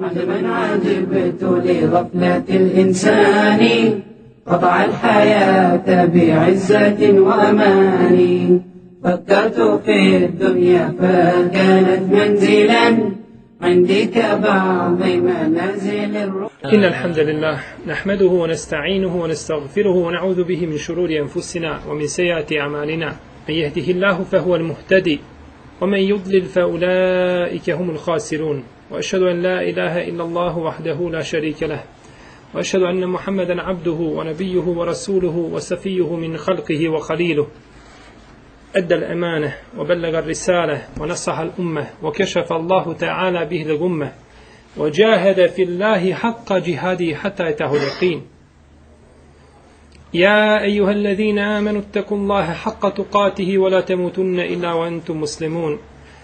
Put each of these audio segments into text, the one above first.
عجبا عجبت لغفلة الإنسان قطع الحياة بعزة وأمان. فكرت في الدنيا فكانت منزلا عندي كبعض منازل الروح. إن الحمد لله نحمده ونستعينه ونستغفره ونعوذ به من شرور أنفسنا ومن سيئات أعمالنا. من يهده الله فهو المهتدي ومن يضلل فأولئك هم الخاسرون. وأشهد أن لا إله إلا الله وحده لا شريك له. وأشهد أن محمدا عبده ونبيه ورسوله وسفيه من خلقه وخليله. أدى الأمانة وبلغ الرسالة ونصح الأمة وكشف الله تعالى به الغمة وجاهد في الله حق جهاده حتى يتاه اليقين. يا أيها الذين آمنوا اتقوا الله حق تقاته ولا تموتن إلا وأنتم مسلمون.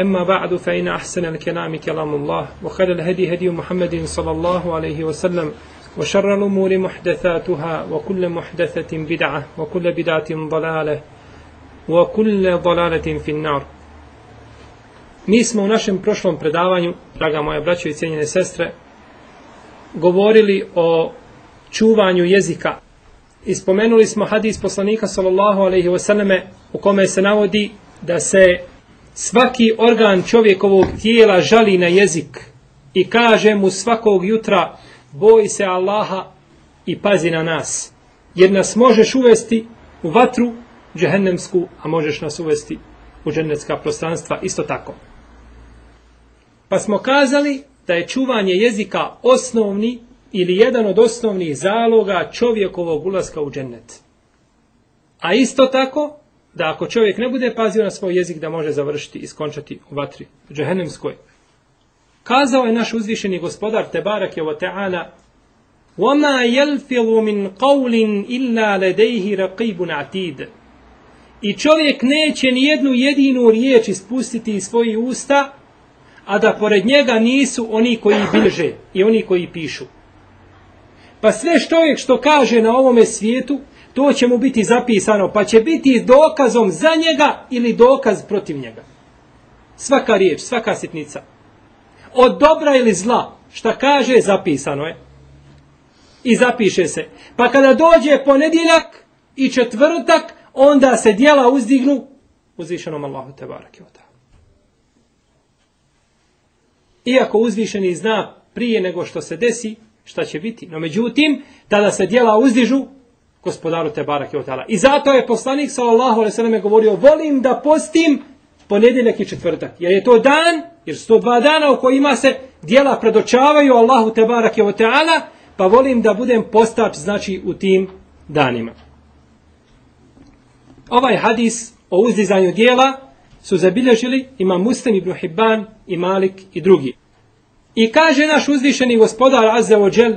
أما بعد فإن أحسن الكلام كلام الله وخير الهدي هدي محمد صلى الله عليه وسلم وشر الأمور محدثاتها وكل محدثة بدعة وكل بدعة ضلالة وكل ضلالة في النار Mi smo u našem prošlom predavanju, draga moja braćo i cijenjene sestre, govorili o čuvanju jezika. I spomenuli smo hadis poslanika sallallahu alaihi wasallame u kome se navodi da se svaki organ čovjekovog tijela žali na jezik i kaže mu svakog jutra boj se Allaha i pazi na nas. Jer nas možeš uvesti u vatru džehennemsku, a možeš nas uvesti u džennetska prostranstva isto tako. Pa smo kazali da je čuvanje jezika osnovni ili jedan od osnovnih zaloga čovjekovog ulaska u džennet. A isto tako, da ako čovjek ne bude pazio na svoj jezik, da može završiti i skončati u vatri džehennemskoj. Kazao je naš uzvišeni gospodar Tebarak je o Teala وَمَا يَلْفِظُ مِنْ قَوْلٍ إِلَّا لَدَيْهِ رَقِيبٌ عَتِيدٌ I čovjek neće ni jednu jedinu riječ ispustiti iz svojih usta, a da pored njega nisu oni koji bilježe i oni koji pišu. Pa sve što čovjek što kaže na ovome svijetu, to će mu biti zapisano, pa će biti dokazom za njega ili dokaz protiv njega. Svaka riječ, svaka sitnica. Od dobra ili zla, šta kaže, zapisano je. I zapiše se. Pa kada dođe ponedjeljak i četvrtak, onda se dijela uzdignu uzvišenom Allahu te barake od Iako uzvišeni zna prije nego što se desi, šta će biti. No međutim, tada se dijela uzdižu gospodaru te barake otala. I zato je poslanik sallallahu alejhi ve selleme govorio: "Volim da postim ponedjeljak i četvrtak, jer je to dan, jer su to dva dana u kojima se dijela predočavaju Allahu te barake otala, pa volim da budem postač znači u tim danima." Ovaj hadis o uzdizanju dijela su zabilježili ima Muslim ibn Hibban i Malik i drugi. I kaže naš uzvišeni gospodar Azza wa Jal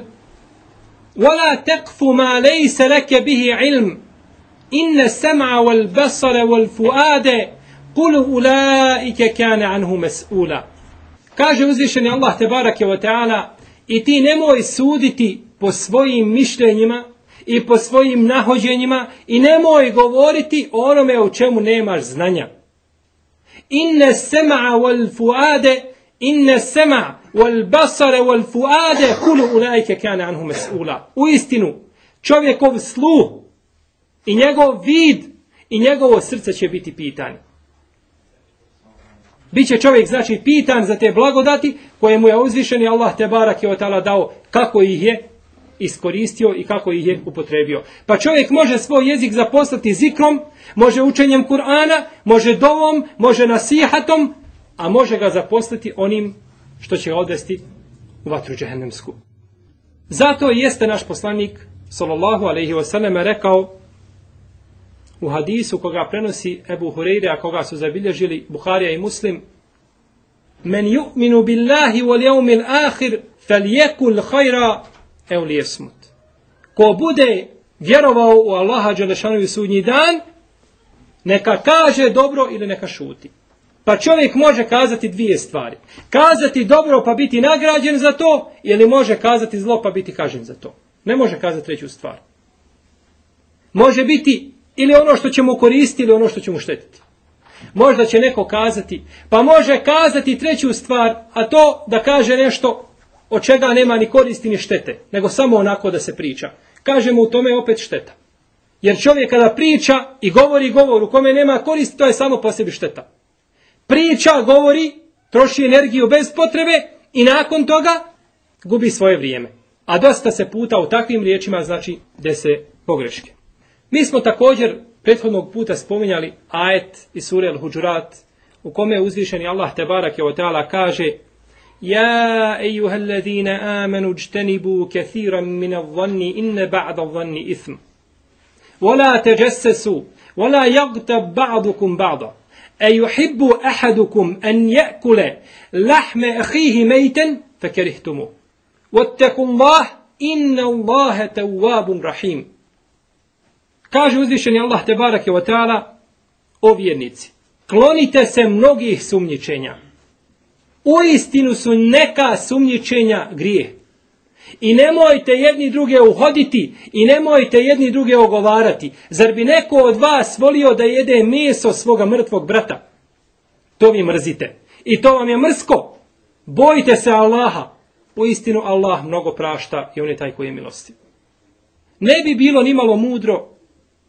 وَلَا تَقْفُ مَا لَيْسَ لَكَ بِهِ عِلْمٍ إِنَّ السَّمْعَ وَالْبَصَرَ وَالْفُؤَادَ قُلُ أُولَٰئِكَ كَانَ عَنْهُ مَسْئُولًا Kaže uzvišeni Allah tebarake wa ta'ala i ti nemoj suditi po svojim mišljenjima i po svojim nahođenjima i nemoj govoriti o onome u čemu nemaš znanja. Inne sema wal fuade, inne sema wal basare wal fuade, kulu ulajke kane anhu mes'ula. U istinu, čovjekov sluh i njegov vid i njegovo srce će biti pitanje. Biće čovjek znači pitan za te blagodati koje mu je uzvišeni Allah te barak je otala dao kako ih je iskoristio i kako ih je upotrebio. Pa čovjek može svoj jezik zaposlati zikrom, može učenjem Kur'ana, može dovom, može nasihatom, a može ga zaposliti onim što će ga odvesti u vatru džehennemsku. Zato jeste naš poslanik, sallallahu alaihi wasallam, rekao u hadisu koga prenosi Ebu Hureyre, a koga su zabilježili Buharija i Muslim, Men yu'minu billahi wal yawmil akhir falyakul khayra aw liyasmut. Ko bude vjerovao u Allaha dželešanu i sudnji dan, neka kaže dobro ili neka šuti. Pa čovjek može kazati dvije stvari. Kazati dobro pa biti nagrađen za to, ili može kazati zlo pa biti kažen za to. Ne može kazati treću stvar. Može biti ili ono što će mu koristiti ili ono što će mu štetiti. Možda će neko kazati, pa može kazati treću stvar, a to da kaže nešto od čega nema ni koristi ni štete, nego samo onako da se priča. Kaže mu u tome opet šteta. Jer čovjek kada priča i govori govor u kome nema koristi, to je samo po sebi šteta. Priča, govori, troši energiju bez potrebe i nakon toga gubi svoje vrijeme. A dosta se puta u takvim riječima znači da se pogreške. Mi smo također prethodnog puta spominjali ajet iz sure Al-Huđurat u kome je uzvišeni Allah Tebarak je ta'ala kaže Ja ejuha amanu jtanibu kathiran min al-dhanni in ba'da al-dhanni ithm. Wala tajassasu wala yaghtab ba'dukum ba'da ayuhibbu ahadukum an ya'kula lahma akhihi maytan fakarihtumu. Wattaqullah inna allaha tawwabun rahim. Kaže uzvišeni Allah te bareke ve taala o vjernici klonite se mnogih sumnjičenja. U istinu su neka sumnjičenja grijeh. I nemojte jedni druge uhoditi i nemojte jedni druge ogovarati. Zar bi neko od vas volio da jede meso svoga mrtvog brata? To vi mrzite. I to vam je mrsko. Bojite se Allaha. U istinu Allah mnogo prašta i on je taj koji je milosti. Ne bi bilo nimalo mudro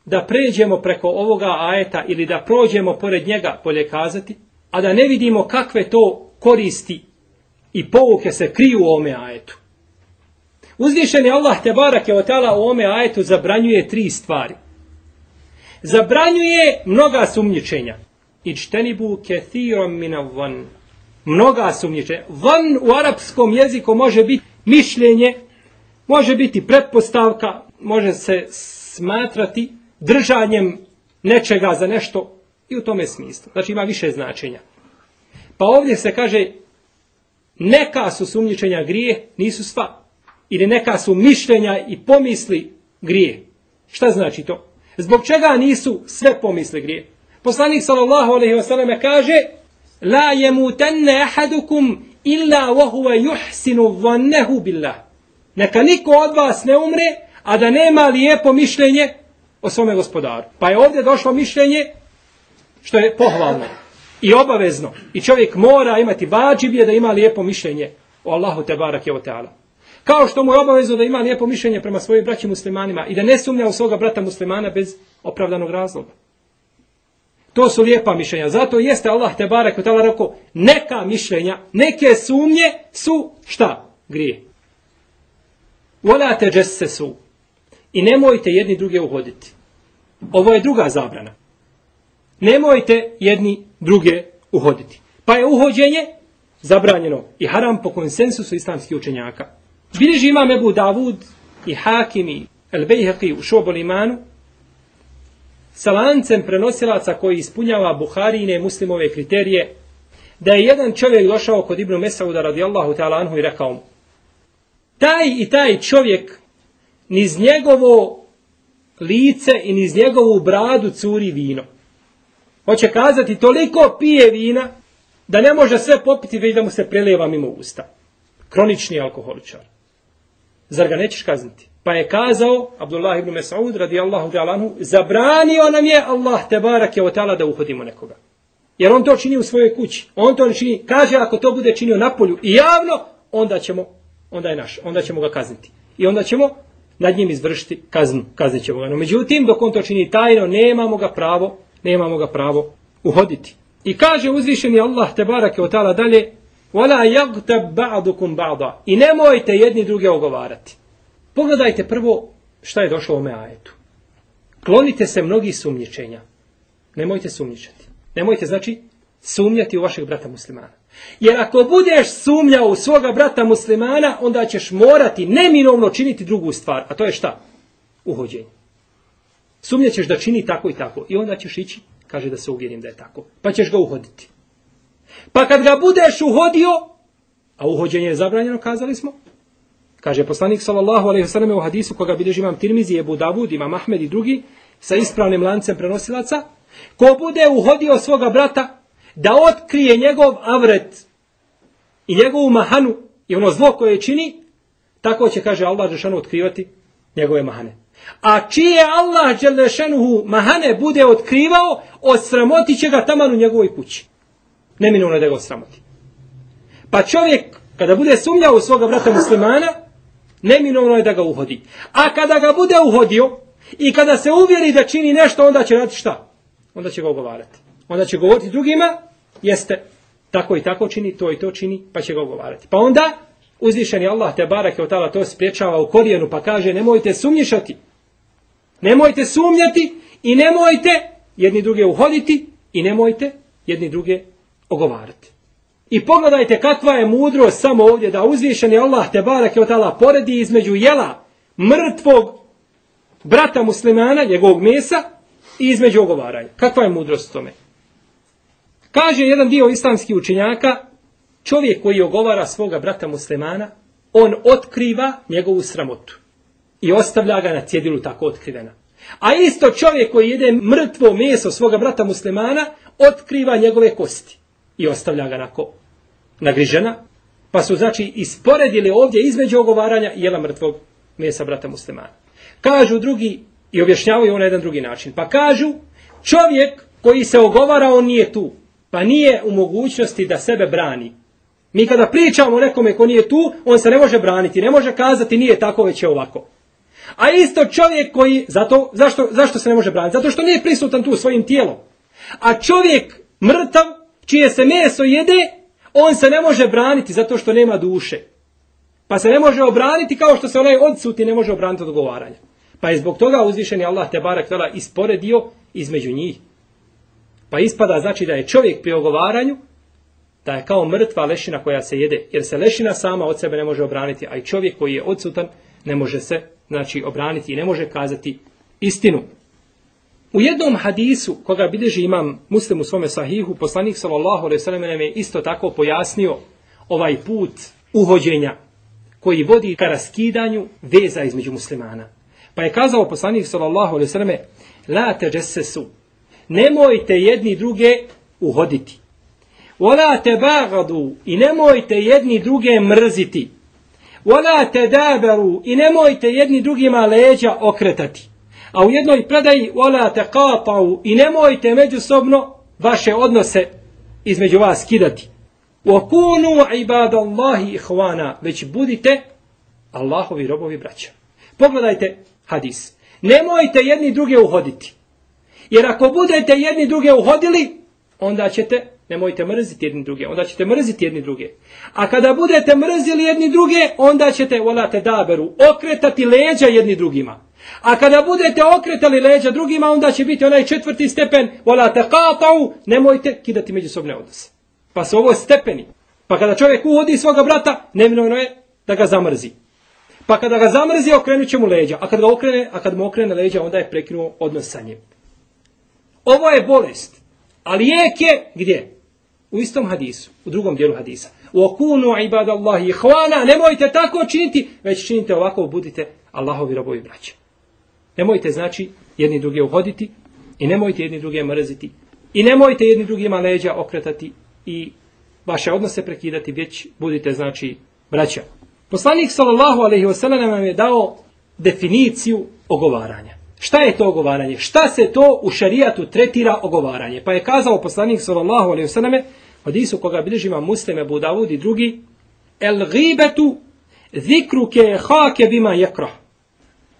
da pređemo preko ovoga ajeta ili da prođemo pored njega bolje kazati, a da ne vidimo kakve to koristi i pouke se kriju u ome ajetu. Uzvišeni Allah te barak je otala u ome ajetu zabranjuje tri stvari. Zabranjuje mnoga sumnjičenja. Ičtenibu kethirom mina van. Mnoga sumnjičenja. Van u arapskom jeziku može biti mišljenje, može biti pretpostavka, može se smatrati držanjem nečega za nešto i u tome smislu. Znači ima više značenja. Pa ovdje se kaže neka su sumnjičenja grije, nisu sva. Ili neka su mišljenja i pomisli grije. Šta znači to? Zbog čega nisu sve pomisli grije? Poslanik sallallahu alejhi ve selleme kaže: "La yamutanna ahadukum illa wa huwa yuhsinu dhannahu billah." Neka niko od vas ne umre, a da nema lijepo mišljenje o svome gospodaru. Pa je ovdje došlo mišljenje što je pohvalno i obavezno. I čovjek mora imati vađibje da ima lijepo mišljenje o Allahu te barak je o teala. Kao što mu je obavezno da ima lijepo mišljenje prema svojim braći muslimanima i da ne sumnja u svoga brata muslimana bez opravdanog razloga. To su lijepa mišljenja. Zato jeste Allah te barek u tala rekao neka mišljenja, neke sumnje su šta? Grije. Vola te džesse su. I nemojte jedni druge uhoditi. Ovo je druga zabrana. Nemojte jedni druge uhoditi. Pa je uhođenje zabranjeno i haram po konsensusu islamskih učenjaka. Bileži imam Ebu Davud i Hakim El Bejheqi u Šobol imanu sa lancem prenosilaca koji ispunjava Buharine muslimove kriterije da je jedan čovjek došao kod Ibnu Mesauda radijallahu ta'ala anhu i rekao mu taj i taj čovjek niz njegovo lice i niz njegovu bradu curi vino. Hoće kazati, toliko pije vina, da ne može sve popiti, već da mu se preleva mimo usta. Kronični alkoholičar. Zar ga nećeš kazniti? Pa je kazao, Abdullah ibn Mas'ud, radijallahu ta'alanu, zabranio nam je Allah te barak je otala da uhodimo nekoga. Jer on to čini u svojoj kući. On to čini, kaže, ako to bude činio na polju i javno, onda ćemo, onda je naš, onda ćemo ga kazniti. I onda ćemo nad njim izvršiti kaznu, kaznit ćemo ga. No, međutim, dok on to čini tajno, nemamo ga pravo, nemamo ga pravo uhoditi. I kaže uzvišeni Allah te barake ta'ala tala dalje, Wala yaghtab ba'dukum ba'da. I nemojte jedni druge ogovarati. Pogledajte prvo šta je došlo u ome ajetu. Klonite se mnogi sumnjičenja. Nemojte sumnjičati. Nemojte, znači, sumnjati u vašeg brata muslimana. Jer ako budeš sumnjao u svoga brata muslimana, onda ćeš morati neminovno činiti drugu stvar. A to je šta? Uhođenje. Sumnjaćeš da čini tako i tako. I onda ćeš ići, kaže da se uvjerim da je tako. Pa ćeš ga uhoditi. Pa kad ga budeš uhodio, a uhođenje je zabranjeno, kazali smo, kaže poslanik sallallahu alejhi ve sellem u hadisu koga bilježi imam Tirmizi, Ebu Davud, imam Ahmed i drugi, sa ispravnim lancem prenosilaca, ko bude uhodio svoga brata da otkrije njegov avret i njegovu mahanu i ono zlo koje čini, tako će, kaže Allah Žešanu, otkrivati njegove mahane. A čije Allah Žešanu mahane bude otkrivao, osramotit će ga taman u njegovoj kući. Neminovno da ga osramoti. Pa čovjek, kada bude sumnjao u svoga brata muslimana, neminovno je da ga uhodi. A kada ga bude uhodio i kada se uvjeri da čini nešto, onda će raditi šta? Onda će ga ogovarati. Onda će govoriti drugima, jeste tako i tako čini, to i to čini, pa će ga ogovarati. Pa onda uzvišeni Allah te barak je otala to spriječava u korijenu, pa kaže nemojte sumnjišati, nemojte sumnjati i nemojte jedni druge uhoditi i nemojte jedni druge ogovarati. I pogledajte kakva je mudrost samo ovdje da uzvišeni Allah te barak je otala poredi između jela mrtvog brata muslimana, njegovog mesa i između ogovaranja. Kakva je mudrost tome? Kaže jedan dio islamskih učenjaka, čovjek koji ogovara svoga brata muslimana, on otkriva njegovu sramotu i ostavlja ga na cjedilu tako otkrivena. A isto čovjek koji jede mrtvo meso svoga brata muslimana, otkriva njegove kosti i ostavlja ga nako nagrižena. Pa su znači isporedili ovdje između ogovaranja i jela mrtvog mesa brata muslimana. Kažu drugi i objašnjavaju na jedan drugi način. Pa kažu čovjek koji se ogovara on nije tu pa nije u mogućnosti da sebe brani. Mi kada pričamo o nekome ko nije tu, on se ne može braniti, ne može kazati nije tako, već je ovako. A isto čovjek koji, zato, zašto, zašto se ne može braniti? Zato što nije prisutan tu svojim tijelom. A čovjek mrtav, čije se meso jede, on se ne može braniti zato što nema duše. Pa se ne može obraniti kao što se onaj odsuti ne može obraniti od odgovaranja. Pa je zbog toga uzvišeni Allah te barak tala isporedio između njih. Pa ispada znači da je čovjek pri ogovaranju, da je kao mrtva lešina koja se jede, jer se lešina sama od sebe ne može obraniti, a i čovjek koji je odsutan ne može se znači obraniti i ne može kazati istinu. U jednom hadisu koga bideži imam muslim u svome sahihu, poslanik sallallahu alaihi sallam nam je isto tako pojasnio ovaj put uhođenja koji vodi ka raskidanju veza između muslimana. Pa je kazao poslanik sallallahu alaihi sallam la teđesesu nemojte jedni druge uhoditi. Wala te bagadu i nemojte jedni druge mrziti. Wala te daberu i nemojte jedni drugima leđa okretati. A u jednoj predaji wala te i nemojte međusobno vaše odnose između vas skidati. Wa kunu ibadallahi ihwana, već budite Allahovi robovi braća. Pogledajte hadis. Nemojte jedni druge uhoditi. Jer ako budete jedni druge uhodili, onda ćete, nemojte mrziti jedni druge, onda ćete mrziti jedni druge. A kada budete mrzili jedni druge, onda ćete, volate daberu, okretati leđa jedni drugima. A kada budete okretali leđa drugima, onda će biti onaj četvrti stepen, volate katau, nemojte kidati međusobne odnose. Pa su ovo stepeni. Pa kada čovjek uhodi svoga brata, neminovno je da ga zamrzi. Pa kada ga zamrzi, okrenut će mu leđa. A kada, ga okrene, a kada mu okrene leđa, onda je prekinuo odnos sa njim. Ovo je bolest. A lijek je gdje? U istom hadisu, u drugom dijelu hadisa. U okunu ibadallahi hvana, nemojte tako činiti, već činite ovako, budite Allahovi robovi braće. Nemojte znači jedni druge uhoditi i nemojte jedni druge mrziti i nemojte jedni drugima leđa okretati i vaše odnose prekidati, već budite znači braća. Poslanik sallallahu alejhi ve sellem nam je dao definiciju ogovaranja. Šta je to ogovaranje? Šta se to u šerijatu tretira ogovaranje? Pa je kazao poslanik sallallahu alejhi ve selleme, hadisu koga bilježi imam Muslim Abu Davud i drugi, el ghibetu zikruke hake bima yakrah.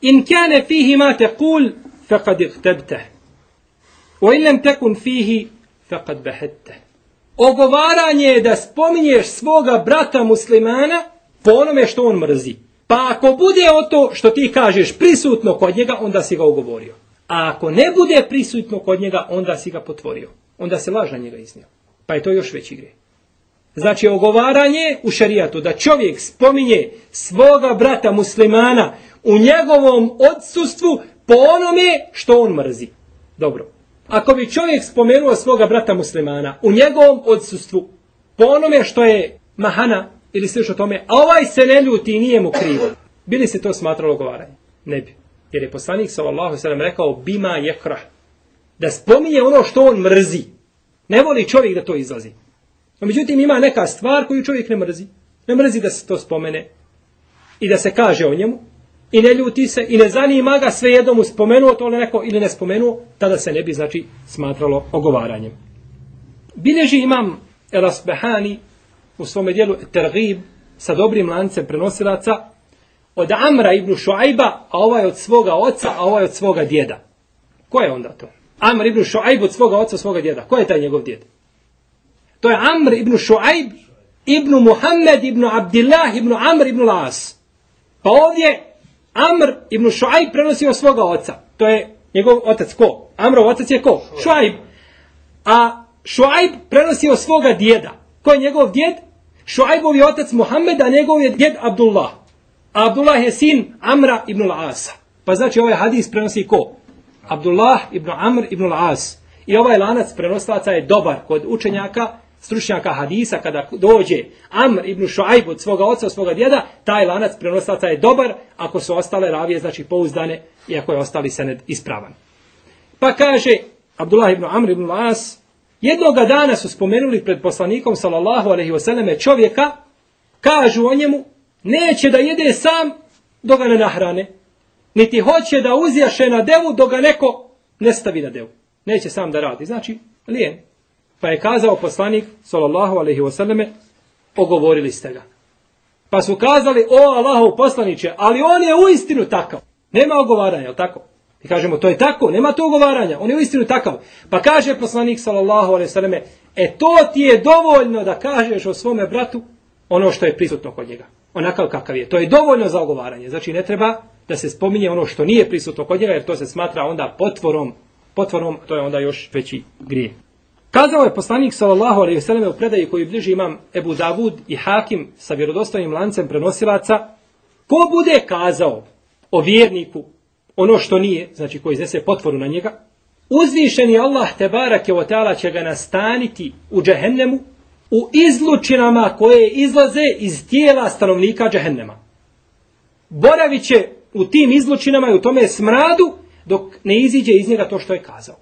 In kana fihi ma taqul faqad ightabta. Wa in lam takun fihi faqad bahatta. Ogovaranje je da spominješ svoga brata muslimana po onome što on mrzi. Pa ako bude o to što ti kažeš prisutno kod njega, onda si ga ugovorio. A ako ne bude prisutno kod njega, onda si ga potvorio. Onda se laž na njega iznio. Pa je to još veći grijeh. Znači, ogovaranje u šarijatu, da čovjek spominje svoga brata muslimana u njegovom odsustvu po onome što on mrzi. Dobro. Ako bi čovjek spomenuo svoga brata muslimana u njegovom odsustvu, po onome što je mahana ili slično tome, a ovaj se ne ljuti i nije mu krivo. Bili se to smatralo ogovaranje? Ne bi. Jer je poslanik sallallahu sallam rekao bima jekrah. Da spominje ono što on mrzi. Ne voli čovjek da to izlazi. No, međutim, ima neka stvar koju čovjek ne mrzi. Ne mrzi da se to spomene i da se kaže o njemu i ne ljuti se i ne zanima ga sve jednom spomenuo to neko ili ne spomenuo, tada se ne bi znači smatralo ogovaranjem. Bileži imam Erasbehani u svome dijelu Tergib sa dobrim lancem prenosilaca od Amra ibn Šuajba, a ovaj od svoga oca, a ovaj od svoga djeda. Ko je onda to? Amr ibn Šuajb od svoga oca, svoga djeda. Ko je taj njegov djed? To je Amr ibn Šuajb ibn Muhammed ibn Abdillah ibn Amr ibn Las. Pa ovdje Amr ibn Šuajb prenosi od svoga oca. To je njegov otac ko? Amrov otac je ko? Šuajb. A Šuajb prenosi od svoga djeda. Ko je njegov djed? Šuajbov je otac Muhammed, a njegov je djed Abdullah. A Abdullah je sin Amra ibn Al-Asa. Pa znači ovaj hadis prenosi ko? Abdullah ibn Amr ibn Al-As. I ovaj lanac prenoslaca je dobar kod učenjaka, stručnjaka hadisa, kada dođe Amr ibn Šuajb od svoga oca, od svoga djeda, taj lanac prenoslaca je dobar, ako su ostale ravije, znači pouzdane, iako je ostali sened ispravan. Pa kaže Abdullah ibn Amr ibn Las, jednoga dana su spomenuli pred poslanikom, sallallahu alaihi wasallam, čovjeka, kažu o njemu, neće da jede sam dok ga ne nahrane, niti hoće da uzjaše na devu dok ga neko ne stavi na devu. Neće sam da radi. Znači, lijen. Pa je kazao poslanik, sallallahu alaihi wasallame, ogovorili ste ga. Pa su kazali, o Allahu poslaniće, ali on je uistinu takav. Nema ogovaranja, je tako? I kažemo, to je tako, nema to ogovaranja, on je uistinu takav. Pa kaže poslanik, sallallahu alaihi wasallame, e to ti je dovoljno da kažeš o svome bratu ono što je prisutno kod njega onakav kakav je. To je dovoljno za ogovaranje. Znači ne treba da se spominje ono što nije prisutno kod njega, jer to se smatra onda potvorom, potvorom, to je onda još veći grije. Kazao je poslanik sallallahu alejhi ve selleme u predaji koju bliži imam Ebu Davud i Hakim sa vjerodostojnim lancem prenosilaca, ko bude kazao o vjerniku ono što nije, znači koji iznese potvoru na njega, uzvišeni Allah te barake o teala će ga nastaniti u džehennemu u izlučinama koje izlaze iz tijela stanovnika džehennema. Boravit će u tim izlučinama i u tome smradu dok ne iziđe iz njega to što je kazao.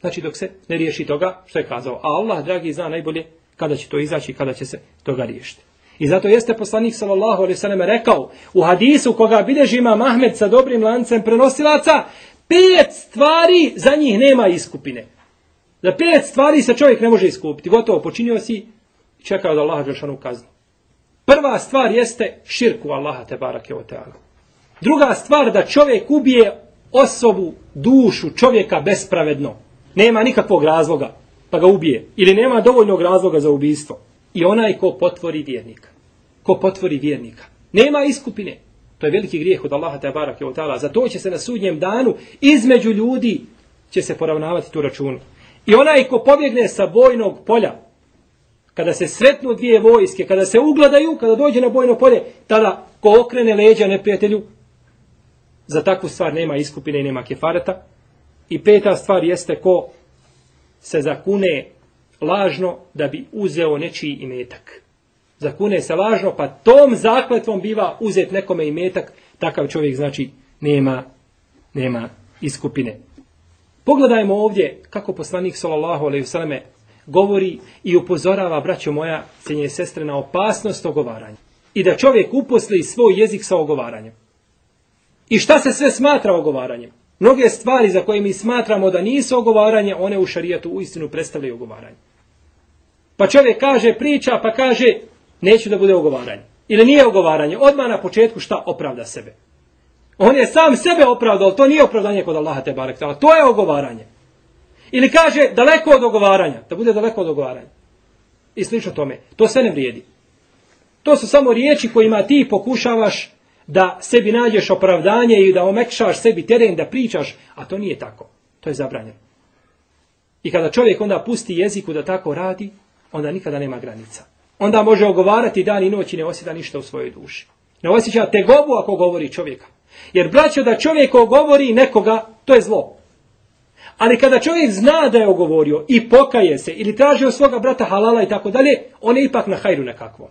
Znači dok se ne riješi toga što je kazao. A Allah, dragi, zna najbolje kada će to izaći i kada će se toga riješiti. I zato jeste poslanik sallallahu alejhi ve sellem rekao u hadisu koga bilježi ima Ahmed sa dobrim lancem prenosilaca, pet stvari za njih nema iskupine. Za pet stvari se čovjek ne može iskupiti. Gotovo počinio si i čekao da Allah Đelšanu kazni. Prva stvar jeste širku Allaha te barake o teala. Druga stvar da čovjek ubije osobu, dušu čovjeka bespravedno. Nema nikakvog razloga pa ga ubije. Ili nema dovoljnog razloga za ubijstvo. I onaj ko potvori vjernika. Ko potvori vjernika. Nema iskupine. To je veliki grijeh od Allaha te barake otala. Za Zato će se na sudnjem danu između ljudi će se poravnavati tu računu. I onaj ko pobjegne sa bojnog polja, kada se sretnu dvije vojske, kada se ugladaju, kada dođe na bojno polje, tada ko okrene leđa neprijatelju, za takvu stvar nema iskupine i nema kefareta. I peta stvar jeste ko se zakune lažno da bi uzeo nečiji imetak. Zakune se lažno, pa tom zakletvom biva uzet nekome imetak, takav čovjek znači nema, nema iskupine. Pogledajmo ovdje kako poslanik sallallahu alejhi ve selleme govori i upozorava, braćo moja, cijenje sestre, na opasnost ogovaranja. I da čovjek uposli svoj jezik sa ogovaranjem. I šta se sve smatra ogovaranjem? Mnoge stvari za koje mi smatramo da nisu ogovaranje, one u šarijatu u istinu predstavljaju ogovaranje. Pa čovjek kaže, priča, pa kaže, neću da bude ogovaranje. Ili nije ogovaranje. Odmah na početku šta opravda sebe. On je sam sebe opravdao, to nije opravdanje kod Allaha te barek. To je ogovaranje. Ili kaže daleko od ogovaranja. Da bude daleko od ogovaranja. I slično tome. To sve ne vrijedi. To su samo riječi kojima ti pokušavaš da sebi nađeš opravdanje i da omekšaš sebi teren da pričaš, a to nije tako. To je zabranjeno. I kada čovjek onda pusti jeziku da tako radi, onda nikada nema granica. Onda može ogovarati dan i noć i ne osjeća ništa u svojoj duši. Ne osjeća tegobu ako govori čovjeka. Jer braćo da čovjek ogovori nekoga, to je zlo. Ali kada čovjek zna da je ogovorio i pokaje se ili traži od svoga brata halala i tako dalje, on je ipak na hajru nekakvom.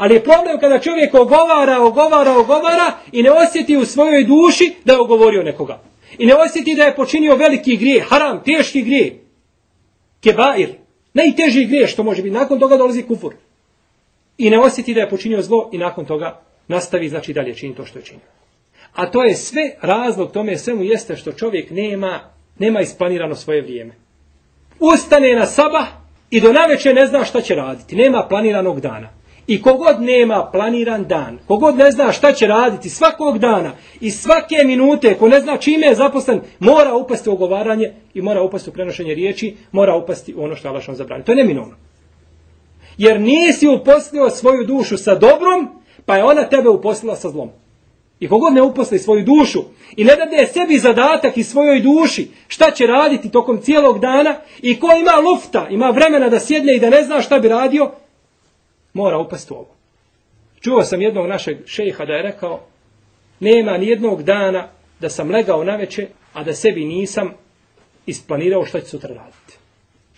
Ali je problem kada čovjek ogovara, ogovara, ogovara i ne osjeti u svojoj duši da je ogovorio nekoga. I ne osjeti da je počinio veliki grije, haram, teški grije. Kebair, najteži grije što može biti. Nakon toga dolazi kufur. I ne osjeti da je počinio zlo i nakon toga nastavi, znači dalje čini to što je činio. A to je sve razlog tome svemu jeste što čovjek nema, nema isplanirano svoje vrijeme. Ustane na sabah i do naveče ne zna šta će raditi. Nema planiranog dana. I kogod nema planiran dan, kogod ne zna šta će raditi svakog dana i svake minute, ko ne zna čime je zaposlen, mora upasti u ogovaranje i mora upasti u prenošenje riječi, mora upasti u ono što Allah što zabrani. To je neminovno. Jer nisi uposlio svoju dušu sa dobrom, pa je ona tebe uposlila sa zlom. I kogod ne uposli svoju dušu i ne dade sebi zadatak i svojoj duši šta će raditi tokom cijelog dana i ko ima lufta, ima vremena da sjedne i da ne zna šta bi radio, mora upasti u ovo. Čuo sam jednog našeg šejha da je rekao, nema ni jednog dana da sam legao na veče, a da sebi nisam isplanirao šta ću sutra raditi.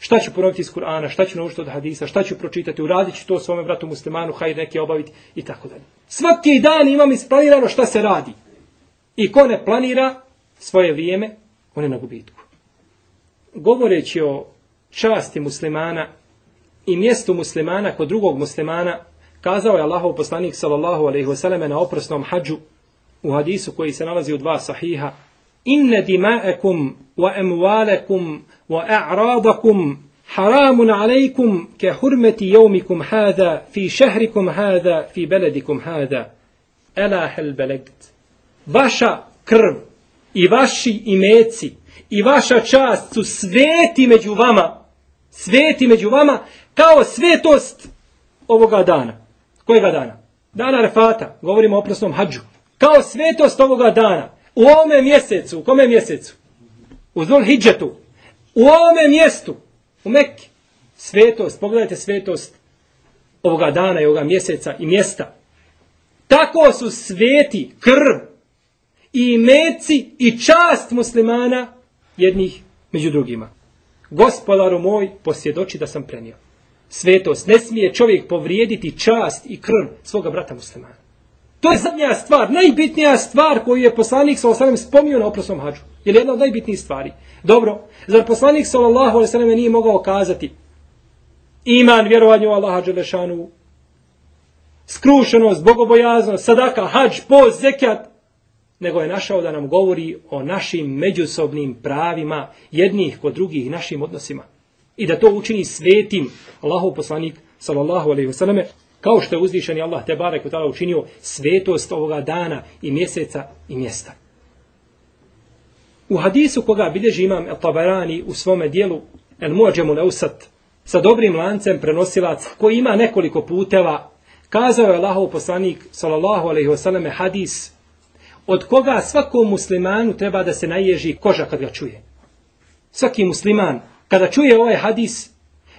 Šta ću ponoviti iz Kur'ana, šta ću naučiti od hadisa, šta ću pročitati, uradit ću to svome bratu muslimanu, hajde neke obaviti i tako dalje. Svaki dan imam isplanirano šta se radi. I ko ne planira svoje vrijeme, on je na gubitku. Govoreći o časti muslimana, i mjestu muslimana kod drugog muslimana, kazao je Allahov poslanik sallallahu alejhi ve selleme na oprosnom hadžu u hadisu koji se nalazi u dva sahiha inna dima'akum wa amwalakum wa a'radakum haramun alejkum ka hurmati yawmikum hadha fi shahrikum hadha fi baladikum hadha. Ala hal balagt vaša krv i vaši imeci i vaša čast su sveti među vama sveti među vama kao svetost ovoga dana. Kojega dana? Dana Refata, govorimo o oprosnom hađu. Kao svetost ovoga dana. U ovome mjesecu, u kome mjesecu? U Zul Hidžetu. U ovome mjestu, u Mekke. Svetost, pogledajte svetost ovoga dana i ovoga mjeseca i mjesta. Tako su sveti krv i meci i čast muslimana jednih među drugima. Gospodaru moj, posvjedoči da sam prenio svetost. Ne smije čovjek povrijediti čast i krv svoga brata muslimana. To je zadnja stvar, najbitnija stvar koju je poslanik s.a.v. spomnio na oprosnom hađu. Je jedna od najbitnijih stvari. Dobro, zar poslanik s.a.v. nije mogao kazati iman, vjerovanje u Allaha Đelešanu, skrušenost, bogobojaznost, sadaka, hađ, post, zekat, nego je našao da nam govori o našim međusobnim pravima jednih kod drugih našim odnosima i da to učini svetim Allahov poslanik sallallahu alejhi ve selleme kao što je uzvišeni Allah te barek utala učinio svetost ovoga dana i mjeseca i mjesta. U hadisu koga bilježi imam Tabarani u svome dijelu El-Muađemu Neusat sa dobrim lancem prenosilac koji ima nekoliko puteva kazao je Allahov poslanik sallallahu alejhi ve selleme hadis od koga svakom muslimanu treba da se naježi koža kad ga čuje. Svaki musliman kada čuje ovaj hadis,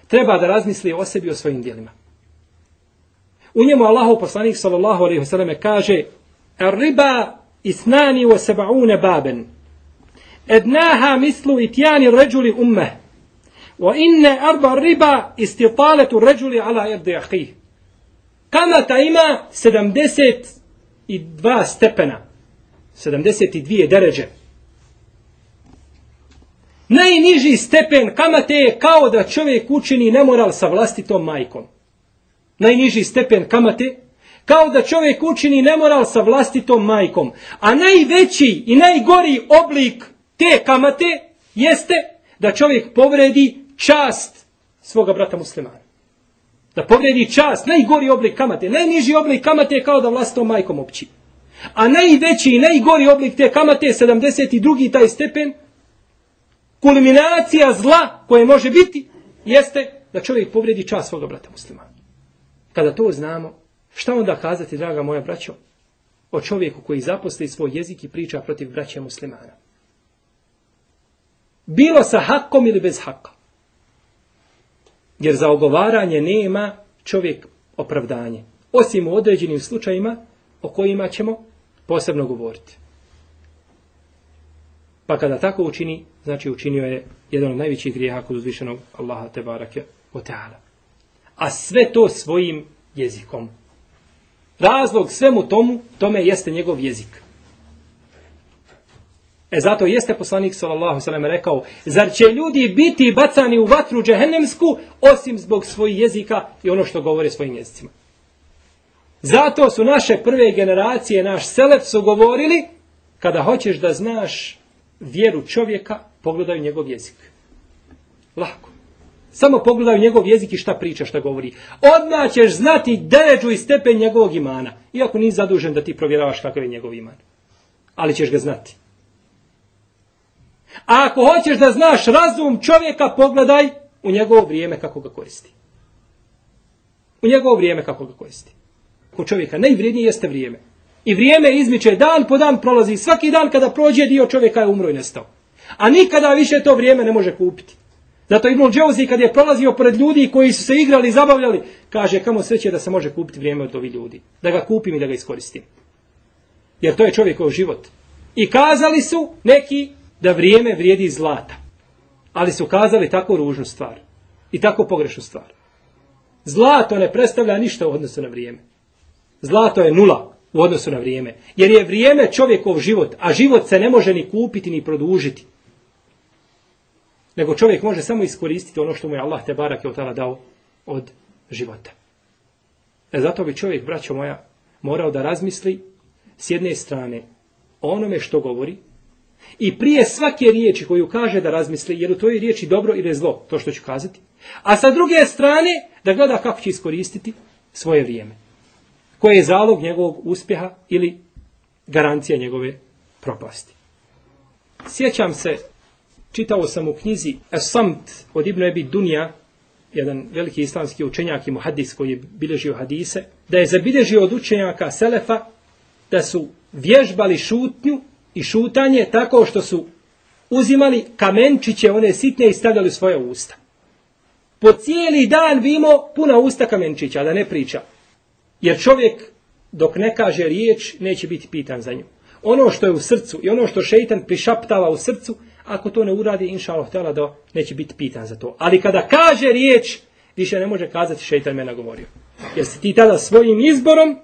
treba da razmisli o sebi o svojim dijelima. U njemu Allahov poslanik sallallahu alejhi ve selleme kaže: "Ar-riba isnani wa sab'un baban. Adnaha mislu ityani rajuli ummah. Wa inna arba riba istitalatu rajuli ala yad akhihi." Kamata ima 72 stepena. 72 deređe. Najniži stepen kamate je kao da čovjek učini nemoral sa vlastitom majkom. Najniži stepen kamate kao da čovjek učini nemoral sa vlastitom majkom. A najveći i najgori oblik te kamate jeste da čovjek povredi čast svoga brata muslimana. Da povredi čast, najgori oblik kamate. Najniži oblik kamate je kao da vlastitom majkom opći. A najveći i najgori oblik te kamate je 72. taj stepen kulminacija zla koje može biti, jeste da čovjek povredi čast svoga brata muslima. Kada to znamo, šta onda kazati, draga moja braćo, o čovjeku koji zaposli svoj jezik i priča protiv braća muslimana? Bilo sa hakom ili bez haka. Jer za ogovaranje nema čovjek opravdanje. Osim u određenim slučajima o kojima ćemo posebno govoriti. Pa kada tako učini, znači učinio je jedan od najvećih grijeha kod uzvišenog Allaha te barake o teala. A sve to svojim jezikom. Razlog svemu tomu, tome jeste njegov jezik. E zato jeste poslanik sallallahu sallam rekao, zar će ljudi biti bacani u vatru džehennemsku, osim zbog svojih jezika i ono što govore svojim jezicima. Zato su naše prve generacije, naš selef su govorili, kada hoćeš da znaš vjeru čovjeka, pogledaj njegov jezik. Lako. Samo pogledaj njegov jezik i šta priča, šta govori. Odmah ćeš znati deređu i stepen njegovog imana. Iako nisi zadužen da ti provjeravaš kakav je njegov iman. Ali ćeš ga znati. A ako hoćeš da znaš razum čovjeka, pogledaj u njegovo vrijeme kako ga koristi. U njegovo vrijeme kako ga koristi. Ko čovjeka najvrijednije jeste vrijeme. I vrijeme izmiče, dan po dan prolazi. Svaki dan kada prođe dio čovjeka je umro i nestao. A nikada više to vrijeme ne može kupiti. Zato Ibn Džauzi kad je prolazio pored ljudi koji su se igrali i zabavljali, kaže kamo sreće da se može kupiti vrijeme od ovih ljudi. Da ga kupim i da ga iskoristim. Jer to je čovjekov život. I kazali su neki da vrijeme vrijedi zlata. Ali su kazali tako ružnu stvar. I tako pogrešnu stvar. Zlato ne predstavlja ništa u odnosu na vrijeme. Zlato je nula u odnosu na vrijeme. Jer je vrijeme čovjekov život, a život se ne može ni kupiti ni produžiti. Nego čovjek može samo iskoristiti ono što mu je Allah te barak je otala dao od života. E zato bi čovjek, braćo moja, morao da razmisli s jedne strane o onome što govori, I prije svake riječi koju kaže da razmisli, jer u toj riječi dobro ili zlo, to što ću kazati. A sa druge strane, da gleda kako će iskoristiti svoje vrijeme. Koje je zalog njegovog uspjeha ili garancija njegove propasti. Sjećam se, čitao sam u knjizi Esamt od Ibn Ebi Dunja, jedan veliki islamski učenjak i muhadis koji je bilježio hadise, da je zabilježio od učenjaka Selefa da su vježbali šutnju i šutanje tako što su uzimali kamenčiće one sitne i stavljali svoje usta. Po cijeli dan bi imao puna usta kamenčića, da ne priča. Jer čovjek dok ne kaže riječ, neće biti pitan za nju. Ono što je u srcu i ono što šeitan prišaptava u srcu, ako to ne uradi, inša Allah, htjela da neće biti pitan za to. Ali kada kaže riječ, više ne može kazati šeitan me nagovorio. Jer si ti tada svojim izborom,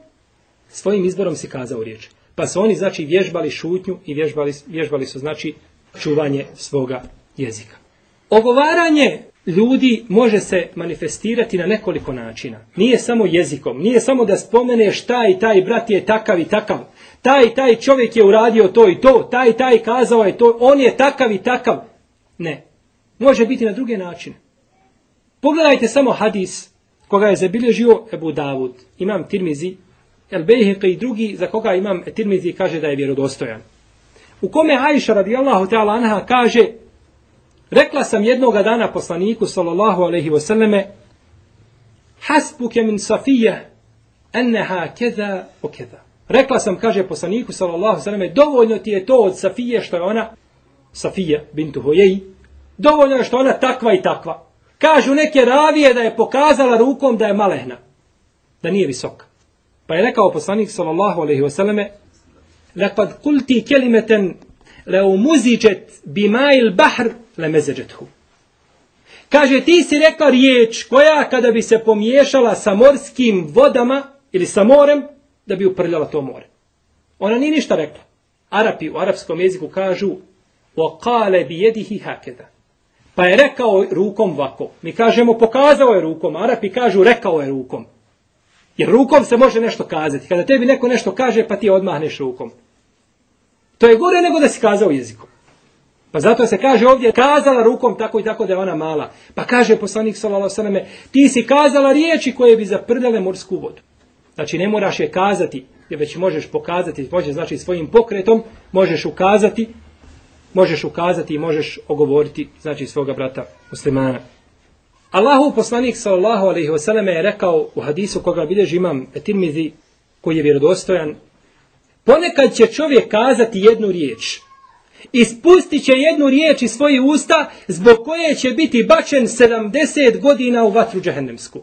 svojim izborom si kazao riječ. Pa su oni, znači, vježbali šutnju i vježbali, vježbali su, znači, čuvanje svoga jezika. Ogovaranje ljudi može se manifestirati na nekoliko načina. Nije samo jezikom, nije samo da spomeneš taj i taj brat je takav i takav, taj taj čovjek je uradio to i to, taj taj kazao je to, on je takav i takav. Ne. Može biti na druge načine. Pogledajte samo hadis koga je zabilježio Ebu Davud, imam Tirmizi, El Bejheqe i drugi za koga imam Tirmizi kaže da je vjerodostojan. U kome Aisha radijallahu ta'ala anha kaže rekla sam jednoga dana poslaniku sallallahu alaihi wasallame hasbuke min safije enneha keza o keza. Rekla sam, kaže poslaniku sallallahu alaihi wasallame dovoljno ti je to od Safije što je ona Safija bintu Hojeji dovoljno je što ona takva i takva. Kažu neke ravije da je pokazala rukom da je malehna. Da nije visoka. Pa je rekao poslanik sallallahu alejhi ve selleme: "Laqad qulti kalimatan muzičet bima'il bahr lamazajathu." Kaže ti si rekla riječ koja kada bi se pomiješala sa morskim vodama ili sa morem da bi uprljala to more. Ona ni ništa rekla. Arapi u arapskom jeziku kažu وَقَالَ بِيَدِهِ هَكَدَ. Pa je rekao rukom vako. Mi kažemo pokazao je rukom, Arapi kažu rekao je rukom. Jer rukom se može nešto kazati. Kada tebi neko nešto kaže, pa ti odmahneš rukom. To je gore nego da si kazao jezikom. Pa zato se kaže ovdje, kazala rukom tako i tako da je ona mala. Pa kaže poslanik sallallahu sallam, ti si kazala riječi koje bi zaprljale morsku vodu. Znači ne moraš je kazati, jer već možeš pokazati, možeš znači svojim pokretom, možeš ukazati, možeš ukazati i možeš ogovoriti znači svoga brata muslimana. Allahu poslanik sallallahu alejhi ve selleme je rekao u hadisu koga bilježi imam Tirmizi koji je vjerodostojan ponekad će čovjek kazati jednu riječ ispustit će jednu riječ iz svoje usta zbog koje će biti bačen 70 godina u vatru džehennemsku.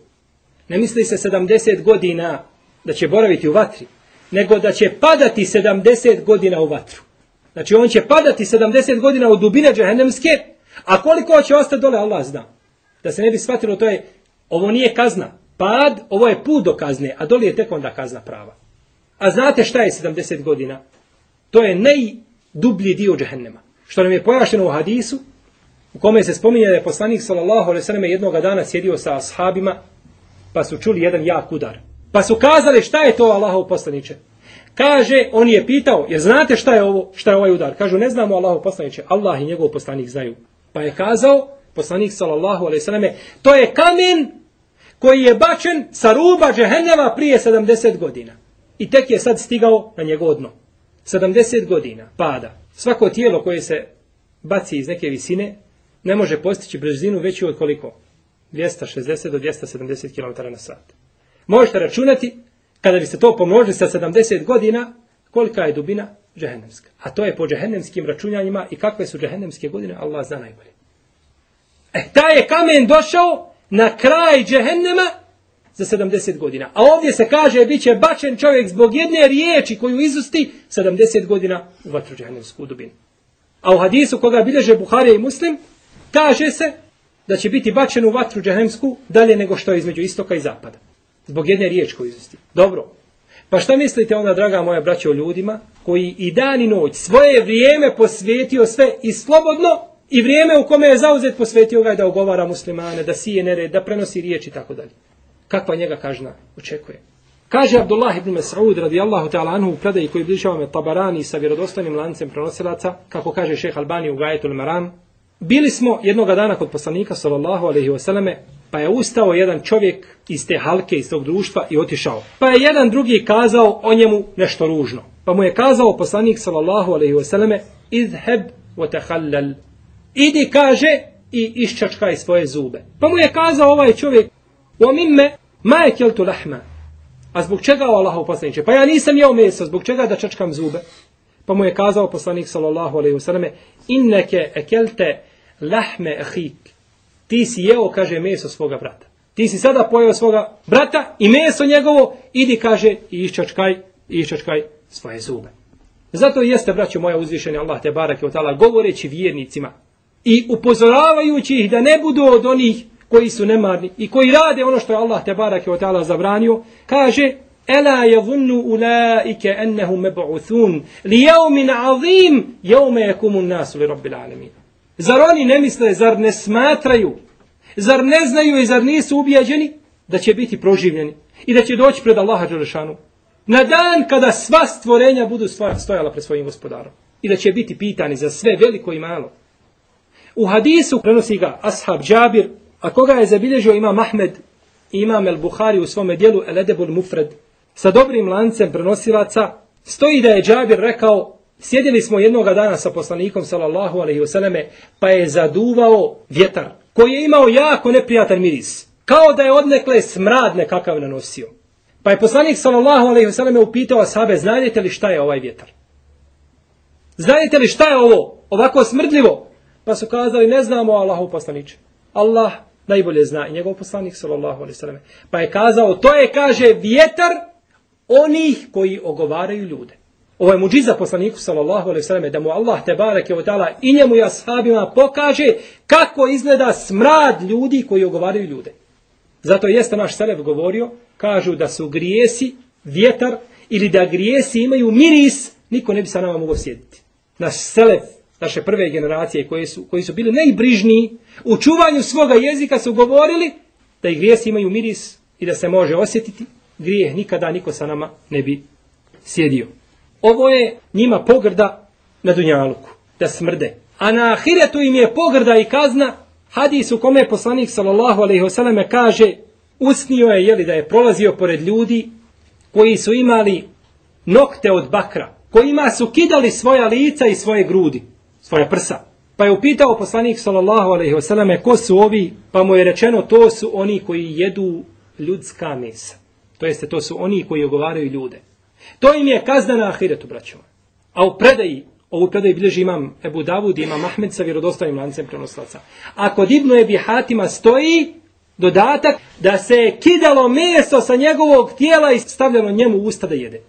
Ne misli se 70 godina da će boraviti u vatri, nego da će padati 70 godina u vatru. Znači on će padati 70 godina u dubine džehennemske, a koliko će ostati dole, Allah zna. Da se ne bi shvatilo, to je, ovo nije kazna. Pad, ovo je put do kazne, a dole je tek onda kazna prava. A znate šta je 70 godina? To je najdublji dio džehennema. Što nam je pojašteno u hadisu, u kome se spominje da je poslanik sallallahu alejhi ve selleme jednog dana sjedio sa ashabima pa su čuli jedan jak udar. Pa su kazali šta je to Allahov poslanice? Kaže, on je pitao, jer znate šta je ovo, šta je ovaj udar? Kažu, ne znamo Allahov poslanice, Allah i njegov poslanik znaju. Pa je kazao, poslanik sallallahu alejhi ve selleme, to je kamen koji je bačen sa ruba džehennema prije 70 godina. I tek je sad stigao na njegovo dno. 70 godina pada. Svako tijelo koje se baci iz neke visine, ne može postići brzinu veću od koliko? 260 do 270 km na sat. Možete računati, kada biste to pomnožili sa 70 godina, kolika je dubina džehennemska. A to je po džehennemskim računjanjima i kakve su džehennemske godine, Allah zna najbolje. E, taj je kamen došao na kraj džehennema za 70 godina. A ovdje se kaže, bit će bačen čovjek zbog jedne riječi koju izusti 70 godina u vatru džehennemsku dubinu. A u hadisu koga bilježe Buharija i Muslim, kaže se da će biti bačen u vatru džahemsku dalje nego što je između istoka i zapada. Zbog jedne riječi koju izusti. Dobro. Pa šta mislite onda, draga moja braća, o ljudima koji i dan i noć svoje vrijeme posvetio sve i slobodno i vrijeme u kome je zauzet posvetio ga da ogovara muslimane, da sije nered, da prenosi riječi i tako dalje. Kakva njega kažna očekuje? Kaže Abdullah ibn Mas'ud radijallahu ta'ala anhu u predaji koji bližava me Tabarani sa vjerodostojnim lancem prenosilaca, kako kaže šeh Albani u Gajetul Maram, Bili smo jednoga dana kod poslanika sallallahu alejhi ve selleme, pa je ustao jedan čovjek iz te halke iz tog društva i otišao. Pa je jedan drugi kazao o njemu nešto ružno. Pa mu je kazao poslanik sallallahu alejhi ve selleme: "Idhab wa takhallal." Idi kaže i iščačkaj svoje zube. Pa mu je kazao ovaj čovjek: "Wa mimme ma yakeltu lahma." A zbog čega Allahu poslaniče? Pa ja nisam jeo meso, zbog čega da čačkam zube? Pa mu je kazao poslanik sallallahu alejhi ve selleme: "Inneke ekelte lahme ahik. Ti si jeo, kaže, meso svoga brata. Ti si sada pojeo svoga brata i meso njegovo, idi, kaže, i iščačkaj, i iščačkaj svoje zube. Zato jeste, braćo moja uzvišenja, Allah te barake od tala, govoreći vjernicima i upozoravajući ih da ne budu od onih koji su nemarni i koji rade ono što je Allah te barake od tala zabranio, kaže, Ela yadhunnu ulaike annahum mab'uthun li yawmin 'azim yawma yakumu an-nasu li rabbil 'alamin. Zar oni ne misle, zar ne smatraju, zar ne znaju i zar nisu ubijeđeni da će biti proživljeni i da će doći pred Allaha Đelešanu na dan kada sva stvorenja budu stojala pred svojim gospodarom i da će biti pitani za sve veliko i malo. U hadisu prenosi ga ashab Džabir, a koga je zabilježio ima Mahmed i imam El Buhari u svome dijelu El Edebul Mufred sa dobrim lancem prenosivaca, stoji da je Džabir rekao Sjedili smo jednoga dana sa poslanikom sallallahu alejhi ve selleme, pa je zaduvao vjetar koji je imao jako neprijatan miris, kao da je odnekle smrad nekakav nanosio. Pa je poslanik sallallahu alejhi ve selleme upitao ashabe: znajete li šta je ovaj vjetar?" znajete li šta je ovo? Ovako smrdljivo. Pa su kazali: "Ne znamo Allahu poslaniče. Allah najbolje zna i njegov poslanik sallallahu alejhi ve selleme. Pa je kazao: "To je kaže vjetar onih koji ogovaraju ljude." Ovo je muđiza poslaniku sallallahu alaihi selleme da mu Allah te bareke ve ta'ala i njemu i ashabima pokaže kako izgleda smrad ljudi koji ogovaraju ljude. Zato jeste naš selef govorio, kažu da su grijesi, vjetar ili da grijesi imaju miris, niko ne bi sa nama mogao sjediti. Naš selef, naše prve generacije koji su, koji su bili najbrižniji u čuvanju svoga jezika su govorili da i grijesi imaju miris i da se može osjetiti, grijeh nikada niko sa nama ne bi sjedio. Ovo je njima pogrda na Dunjaluku, da smrde. A na Ahiretu im je pogrda i kazna, hadis u kome poslanik sallallahu alaihi wasallam kaže, usnio je jeli, da je prolazio pored ljudi koji su imali nokte od bakra, kojima su kidali svoja lica i svoje grudi, svoja prsa. Pa je upitao poslanik sallallahu alejhi ve selleme ko su ovi, pa mu je rečeno to su oni koji jedu ljudska mesa. To jeste, to su oni koji ogovaraju ljude. To im je kazna na ahiretu, braćo. A u predaji, ovu predaji bilježi imam Ebu Davud imam Ahmed sa vjerodostavim lancem prenoslaca. A kod Ibnu Ebi Hatima stoji dodatak da se je kidalo meso sa njegovog tijela i stavljalo njemu u usta da jede.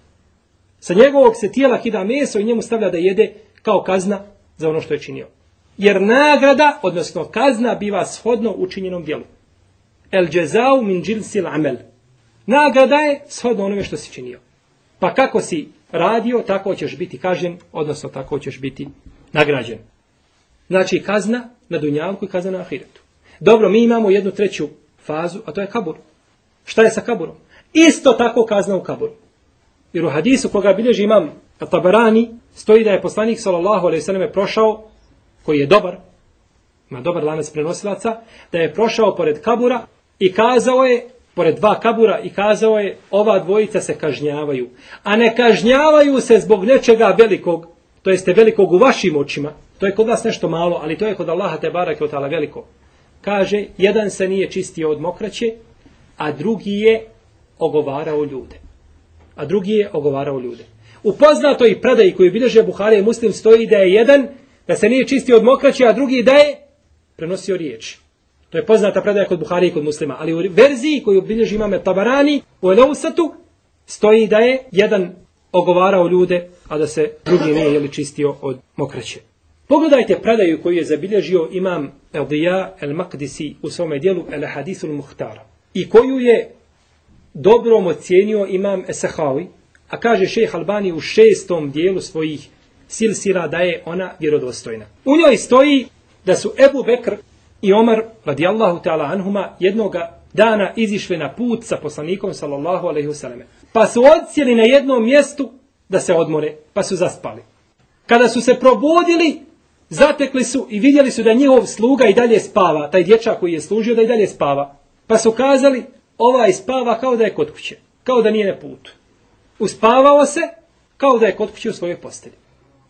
Sa njegovog se tijela kida meso i njemu stavlja da jede kao kazna za ono što je činio. Jer nagrada, odnosno kazna, biva shodno učinjenom dijelu. El džezau min džilsil amel. Nagrada je shodno onome što si činio. Pa kako si radio, tako ćeš biti kažen, odnosno tako ćeš biti nagrađen. Znači kazna na dunjalku i kazna na ahiretu. Dobro, mi imamo jednu treću fazu, a to je kabur. Šta je sa kaburom? Isto tako kazna u kaburu. Jer u hadisu koga bilježi imam Tabarani, stoji da je poslanik sallallahu ve selleme prošao, koji je dobar, ma dobar lanac prenosilaca, da je prošao pored kabura i kazao je, pored dva kabura i kazao je, ova dvojica se kažnjavaju. A ne kažnjavaju se zbog nečega velikog, to jeste velikog u vašim očima, to je kod vas nešto malo, ali to je kod Allaha te barake od tala veliko. Kaže, jedan se nije čistio od mokraće, a drugi je ogovarao ljude. A drugi je ogovarao ljude. U poznatoj predaji koju bilježe Buhari i Muslim stoji da je jedan da se nije čistio od mokraće, a drugi da je prenosio riječ. To je poznata predaja kod Buhari i kod muslima. Ali u verziji koju bilježi imame Tabarani u Eleusatu stoji da je jedan ogovarao ljude, a da se drugi nije jeli čistio od mokraće. Pogledajte predaju koju je zabilježio imam Eldija el Makdisi u svome dijelu El Hadisul Muhtara i koju je dobrom ocijenio imam Esahavi a kaže šejh Albani u šestom dijelu svojih silsila da je ona vjerodostojna. U njoj stoji da su Ebu Bekr i Omar radijallahu ta'ala anhuma jednoga dana izišli na put sa poslanikom sallallahu alaihi vseleme. Pa su odsjeli na jednom mjestu da se odmore, pa su zaspali. Kada su se probudili, zatekli su i vidjeli su da njihov sluga i dalje spava, taj dječak koji je služio da i dalje spava. Pa su kazali, ovaj spava kao da je kod kuće, kao da nije na putu. Uspavao se kao da je kod kuće u svojoj postelji.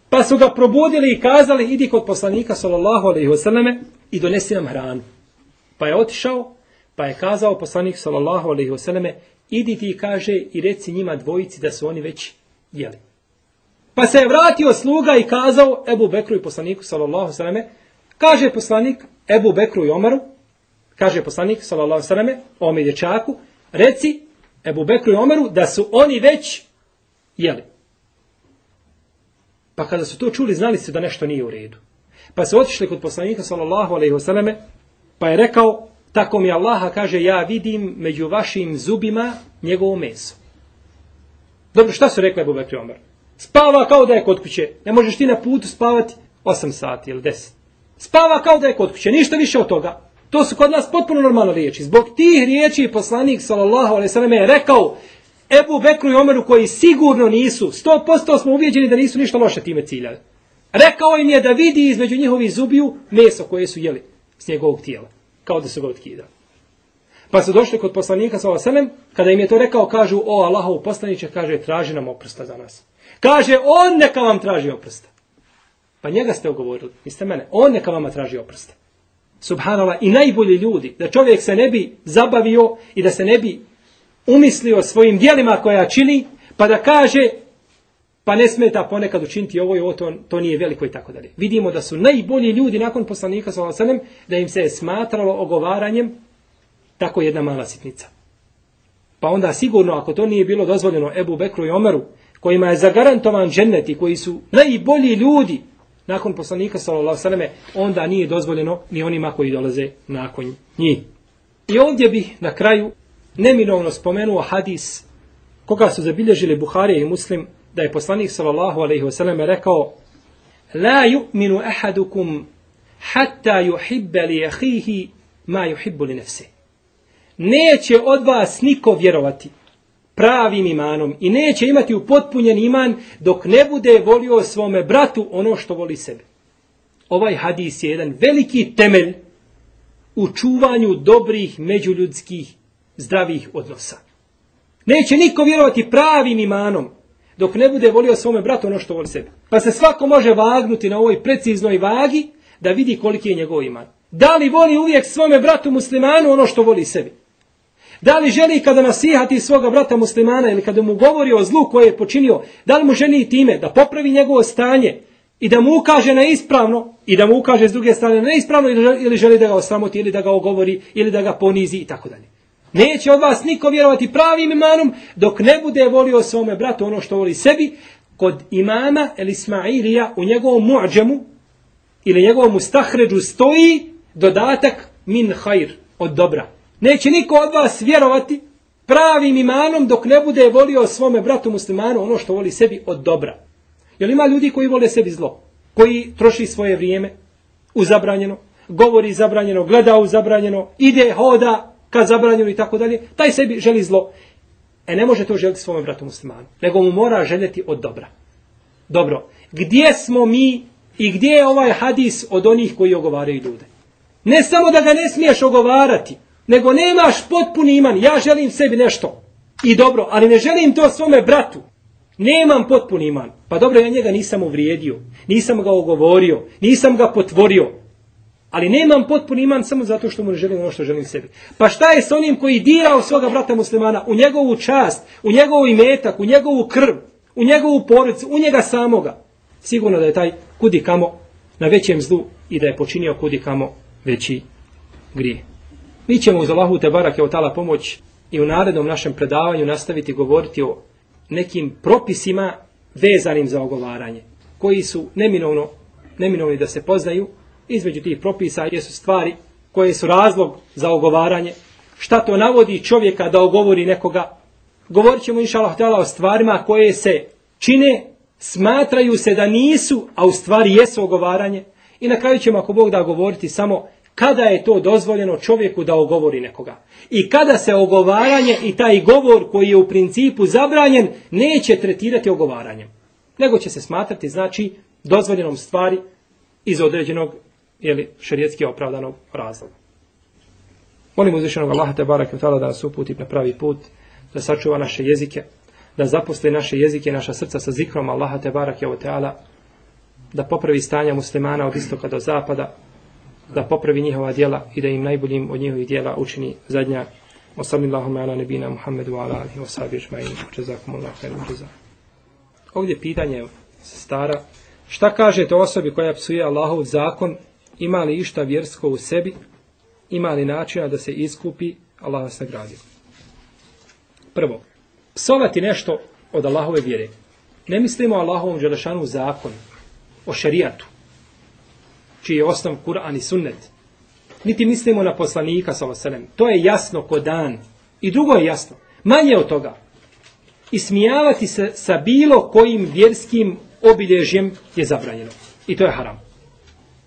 Pa su ga probudili i kazali, idi kod poslanika sallallahu alaihi wasallame i donesi nam hranu. Pa je otišao, pa je kazao poslanik sallallahu alaihi wasallame, idi ti kaže i reci njima dvojici da su oni već jeli. Pa se je vratio sluga i kazao Ebu Bekru i poslaniku sallallahu alaihi wasallame, kaže poslanik Ebu Bekru i Omaru, kaže poslanik sallallahu alejhi ve o ome dječaku, reci Ebu Bekru i Omeru da su oni već jeli. Pa kada su to čuli, znali su da nešto nije u redu. Pa su otišli kod poslanika sallallahu alejhi ve selleme, pa je rekao tako mi Allaha kaže ja vidim među vašim zubima njegovo meso. Dobro, šta su rekli Ebu Bekru Omer? Spava kao da je kod kuće. Ne možeš ti na putu spavati 8 sati ili 10. Spava kao da je kod kuće, ništa više od toga. To su kod nas potpuno normalne riječi. Zbog tih riječi poslanik sallallahu alejhi ve selleme je rekao Ebu Bekru i Omeru koji sigurno nisu, 100% smo uvjeđeni da nisu ništa loše time ciljali. Rekao im je da vidi između njihovih zubiju meso koje su jeli s njegovog tijela. Kao da su ga otkidali. Pa su došli kod poslanika sallallahu alejhi ve sellem, kada im je to rekao, kažu: "O Allahov poslanice, kaže traži nam oprosta za nas." Kaže: "On neka vam traži oprosta." Pa njega ste ogovorili, niste mene. On neka vam traži oprosta subhanala, i najbolji ljudi, da čovjek se ne bi zabavio i da se ne bi umislio svojim dijelima koja čini, pa da kaže, pa ne smeta ponekad učiniti ovo i ovo, to, to nije veliko i tako dalje. Vidimo da su najbolji ljudi nakon poslanika sa Alasanem, da im se je smatralo ogovaranjem tako jedna mala sitnica. Pa onda sigurno, ako to nije bilo dozvoljeno Ebu Bekru i Omeru, kojima je zagarantovan džennet i koji su najbolji ljudi, nakon poslanika sallallahu alejhi onda nije dozvoljeno ni onima koji dolaze nakon njih. I ovdje bih na kraju neminovno spomenuo hadis koga su zabilježili Buhari i Muslim da je poslanik sallallahu alejhi ve selleme rekao la yu'minu ahadukum hatta yuhibba li akhihi ma yuhibbu li nafsihi neće od vas niko vjerovati pravim imanom i neće imati upotpunjen iman dok ne bude volio svome bratu ono što voli sebe. Ovaj hadis je jedan veliki temelj u čuvanju dobrih međuljudskih zdravih odnosa. Neće niko vjerovati pravim imanom dok ne bude volio svome bratu ono što voli sebe. Pa se svako može vagnuti na ovoj preciznoj vagi da vidi koliki je njegov iman. Da li voli uvijek svome bratu muslimanu ono što voli sebi? Da li želi kada nasihati svoga brata muslimana ili kada mu govori o zlu koje je počinio, da li mu želi time da popravi njegovo stanje i da mu ukaže na ispravno i da mu ukaže s druge strane na ispravno ili želi da ga osramoti ili da ga ogovori ili da ga ponizi i tako dalje. Neće od vas niko vjerovati pravim imanom dok ne bude volio svome bratu ono što voli sebi, kod imama El Ismailija u njegovom mu'đemu ili njegovom mustahređu stoji dodatak min hajr od dobra. Neće niko od vas vjerovati pravim imanom dok ne bude volio svome bratu muslimanu ono što voli sebi od dobra. Jel ima ljudi koji vole sebi zlo? Koji troši svoje vrijeme u zabranjeno, govori zabranjeno, gleda u zabranjeno, ide, hoda ka zabranjeno i tako dalje. Taj sebi želi zlo. E ne može to želiti svome bratu muslimanu. Nego mu mora željeti od dobra. Dobro. Gdje smo mi i gdje je ovaj hadis od onih koji ogovaraju ljude? Ne samo da ga ne smiješ ogovarati, nego nemaš potpuni iman. Ja želim sebi nešto. I dobro, ali ne želim to svome bratu. Nemam potpuni iman. Pa dobro, ja njega nisam uvrijedio. Nisam ga ogovorio. Nisam ga potvorio. Ali nemam potpuni iman samo zato što mu ne želim ono što želim sebi. Pa šta je s onim koji dira u svoga brata muslimana, u njegovu čast, u njegovu imetak, u njegovu krv, u njegovu porodicu, u njega samoga? Sigurno da je taj kudi kamo na većem zlu i da je počinio kudi kamo veći grije. Mi ćemo uz Allahu te barake od tala pomoć i u narednom našem predavanju nastaviti govoriti o nekim propisima vezanim za ogovaranje, koji su neminovno, neminovni da se poznaju, između tih propisa jesu stvari koje su razlog za ogovaranje, šta to navodi čovjeka da ogovori nekoga, govorit ćemo inša Allah o stvarima koje se čine, smatraju se da nisu, a u stvari jesu ogovaranje, i na kraju ćemo ako Bog da govoriti samo kada je to dozvoljeno čovjeku da ogovori nekoga. I kada se ogovaranje i taj govor koji je u principu zabranjen neće tretirati ogovaranjem. Nego će se smatrati znači dozvoljenom stvari iz određenog ili šerijetski opravdanog razloga. Molim uzvišenog Allaha te barak da nas uputi na pravi put, da sačuva naše jezike, da zaposle naše jezike i naša srca sa zikrom Allaha te barak da popravi stanja muslimana od istoka do zapada, da popravi njihova djela i da im najboljim od njihovih djela učini zadnja. Wa sallallahu ala nabina Muhammedu wa ala alihi wa sahbihi ajma'in. Jazakumullahu khairan jazaa. Ovdje pitanje stara. Šta kažete osobi koja psuje Allahov zakon? Ima li išta vjersko u sebi? Ima li načina da se iskupi? Allah se nagradio. Prvo, psovati nešto od Allahove vjere. Ne mislimo Allahovom dželešanu zakon, o šerijatu čiji je osnov Kur'an i sunnet. Niti mislimo na poslanika sa oselem. To je jasno ko dan. I drugo je jasno. Manje od toga. Ismijavati se sa bilo kojim vjerskim obilježjem je zabranjeno. I to je haram.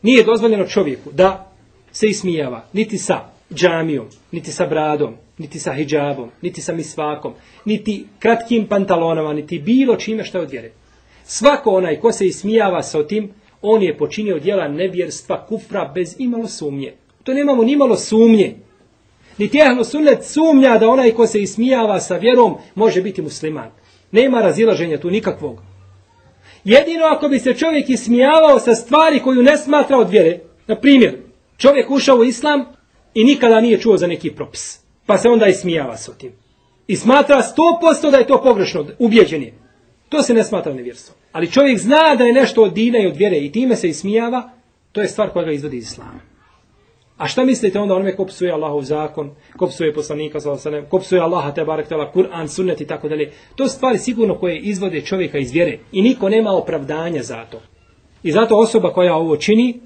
Nije dozvoljeno čovjeku da se ismijava niti sa džamijom, niti sa bradom, niti sa hijabom, niti sa misvakom, niti kratkim pantalonama, niti bilo čime što je od vjere. Svako onaj ko se ismijava sa tim, on je počinio djela nevjerstva, kufra, bez imalo sumnje. To nemamo ni malo sumnje. Ni tjehno sunnet sumnja da onaj ko se ismijava sa vjerom može biti musliman. Nema razilaženja tu nikakvog. Jedino ako bi se čovjek ismijavao sa stvari koju ne smatra od vjere. Na primjer, čovjek ušao u islam i nikada nije čuo za neki propis. Pa se onda ismijava s tim. I smatra 100% da je to pogrešno, ubjeđen je. To se ne smatra nevjerstvom. Ali čovjek zna da je nešto od dina i od vjere i time se ismijava, to je stvar koja ga izvodi iz islama. A šta mislite onda onome ko psuje Allahov zakon, ko psuje poslanika, sallam, ko psuje Allaha, te barek tela, Kur'an, sunnet i tako dalje. To su stvari sigurno koje izvode čovjeka iz vjere i niko nema opravdanja za to. I zato osoba koja ovo čini,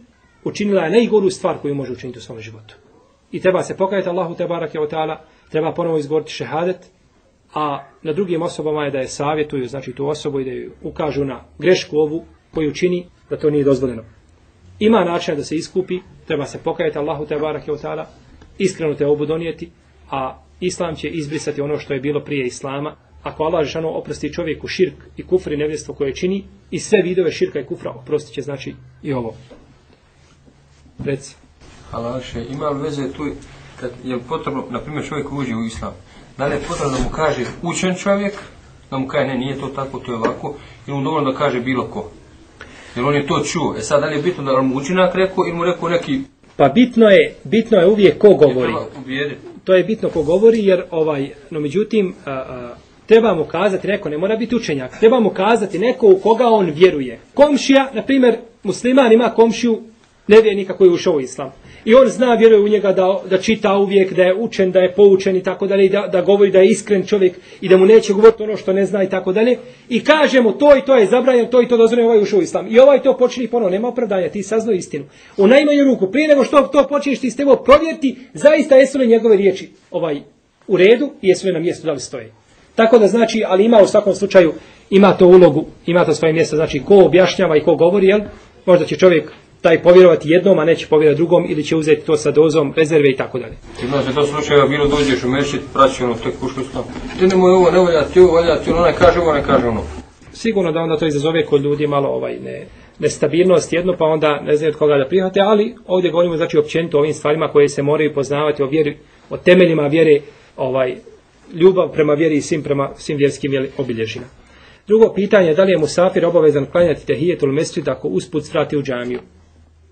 učinila je najgoru stvar koju može učiniti u svom životu. I treba se pokajati Allahu te barek treba ponovo izgovoriti šehadet, a na drugim osobama je da je savjetuju, znači tu osobu i da ju ukažu na grešku ovu koju čini, da to nije dozvoljeno. Ima način da se iskupi, treba se pokajati Allahu te barak je ta'ala, iskreno te obu donijeti, a Islam će izbrisati ono što je bilo prije Islama. Ako Allah žano oprosti čovjeku širk i kufr i nevjestvo koje čini, i sve vidove širka i kufra oprostit će znači i ovo. Reci. Halaše, ima veze tu, kad je potrebno, na primjer čovjek uđe u Islam, da li je potrebno da mu kaže učen čovjek, da mu kaže ne, nije to tako, to je ovako, ili mu dovoljno da kaže bilo ko. Jer on je to čuo. E sad, da li je bitno da mu učinak rekao ili mu rekao neki... Pa bitno je, bitno je uvijek ko govori. To je bitno ko govori, jer ovaj, no međutim, a, a, treba mu kazati neko, ne mora biti učenjak, treba mu kazati neko u koga on vjeruje. Komšija, na primjer, musliman ima komšiju nevjernika koji je ušao u islam. i on zna, vjeruje u njega da, da čita uvijek, da je učen, da je poučen i tako dalje, i da, da govori da je iskren čovjek i da mu neće govoriti ono što ne zna i tako dalje. I kaže mu to i to je zabranjeno, to i to dozvoljeno, ovaj ušao u islam. I ovaj to počini ponovo, nema opravdanja, ti sazno istinu. U najmanju ruku, prije nego što to počneš, ti s tebo provjeriti, zaista jesu li njegove riječi ovaj, u redu i jesu li na mjestu da li stoje. Tako da znači, ali ima u svakom slučaju, ima to ulogu, ima to svoje mjesto, znači ko objašnjava i ko govori, jel? Možda će čovjek taj povjerovati jednom, a neće povjerovati drugom, ili će uzeti to sa dozom rezerve i tako dalje. Ti znaš, to slučajeva bilo dođeš u mešćit, praći ono, tek pušku stav. Ti nemoj ovo, ne volja, ti ovo volja, ti ono ne kaže ovo, ne kaže ono. Sigurno da onda to izazove kod ljudi malo ovaj ne, nestabilnost jedno, pa onda ne znaju od koga da prihvate, ali ovdje govorimo znači općenito o ovim stvarima koje se moraju poznavati o vjeri, o temeljima vjere, ovaj ljubav prema vjeri i svim prema svim vjerskim obilježima. Drugo pitanje je da li je musafir obavezan klanjati tehijetul mesjid ako usput svrati u džamiju.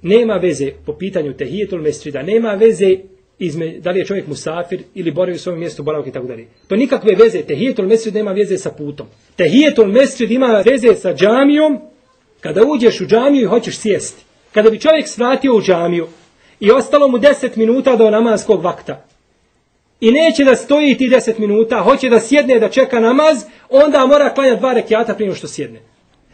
Nema veze po pitanju tehijetul mesjida, nema veze izme, da li je čovjek musafir ili boravi u svom mjestu boravka i tako dalje. To nikakve veze, tehijetul mesjid nema veze sa putom. Tehijetul mesjid ima veze sa džamijom kada uđeš u džamiju i hoćeš sjesti. Kada bi čovjek svratio u džamiju i ostalo mu 10 minuta do namaskog vakta, i neće da stoji ti 10 minuta, hoće da sjedne da čeka namaz, onda mora klanjati dva rekiata prije što sjedne.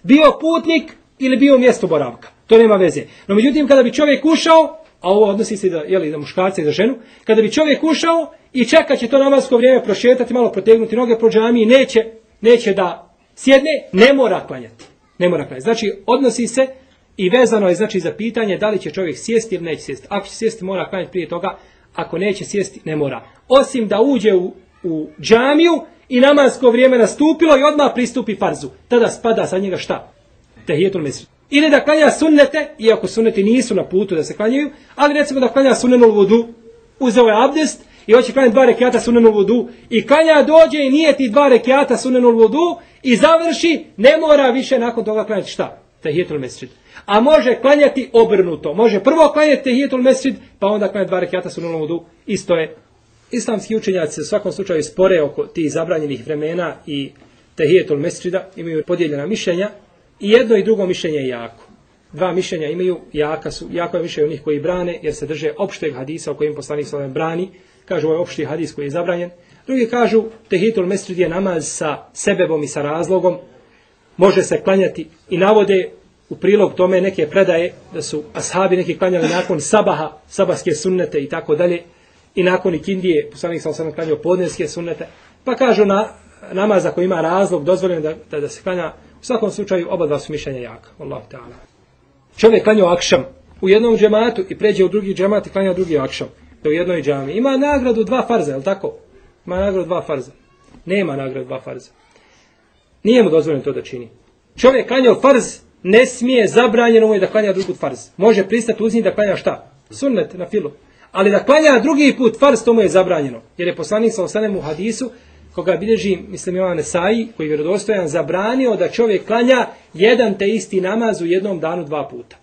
Bio putnik ili bio mjesto boravka. To nema veze. No međutim, kada bi čovjek ušao, a ovo odnosi se da, jeli, za muškarca i za ženu, kada bi čovjek ušao i čeka će to namasko vrijeme prošetati, malo protegnuti noge pro džamiji, neće, neće da sjedne, ne mora klanjati. Ne mora klanjati. Znači, odnosi se i vezano je znači za pitanje da li će čovjek sjesti ili neće sjesti. Ako će sjesti, mora klanjati prije toga, ako neće sjesti, ne mora. Osim da uđe u, u džamiju i namasko vrijeme nastupilo i odmah pristupi farzu. Tada spada sa njega šta? Tehijetul mesri. Ili da klanja sunnete, iako sunneti nisu na putu da se klanjaju, ali recimo da klanja sunnenu vodu, uzeo ovaj je abdest i hoće klanjati dva rekiata sunnenu vodu i klanja dođe i nije ti dva rekiata sunnenu vodu i završi, ne mora više nakon toga klanjati šta? Tehijetul mesri a može klanjati obrnuto. Može prvo klanjati tehijetul mesjid, pa onda klanjati dva rekiata su vodu. Isto je. Islamski učenjaci se u svakom slučaju spore oko tih zabranjenih vremena i tehijetul mesjida, imaju podijeljena mišljenja i jedno i drugo mišljenje je jako. Dva mišljenja imaju, jaka su, jako je mišljenje onih koji brane, jer se drže opšteg hadisa o kojim poslanik sallam brani, kažu ovaj opšti hadis koji je zabranjen. Drugi kažu, tehitul mesrid je namaz sa sebebom i sa razlogom, može se klanjati. I navode u prilog tome neke predaje da su ashabi neki klanjali nakon sabaha, sabahske sunnete i tako dalje. I nakon ikindije, poslanik sam sam klanjao podneske sunnete, pa kažu na namaz ako ima razlog dozvoljeno da, da, da se klanja u svakom slučaju oba dva su mišljenja jaka Allah ta'ala čovjek klanjao akšam u jednom džematu i pređe u drugi džemat i klanja drugi akšam to u jednoj džami ima nagradu dva farza, je tako? ima nagradu dva farza nema nagradu dva farza nije mu dozvoljeno to da čini čovjek klanjao farz ne smije zabranjeno mu je da klanja drugi put farz. Može pristati uz njih da klanja šta? Sunnet na filu. Ali da klanja drugi put farz, to mu je zabranjeno. Jer je poslanik sa osanem u hadisu, koga bilježi, mislim, Ivan Nesai, koji je vjerodostojan, zabranio da čovjek klanja jedan te isti namaz u jednom danu dva puta.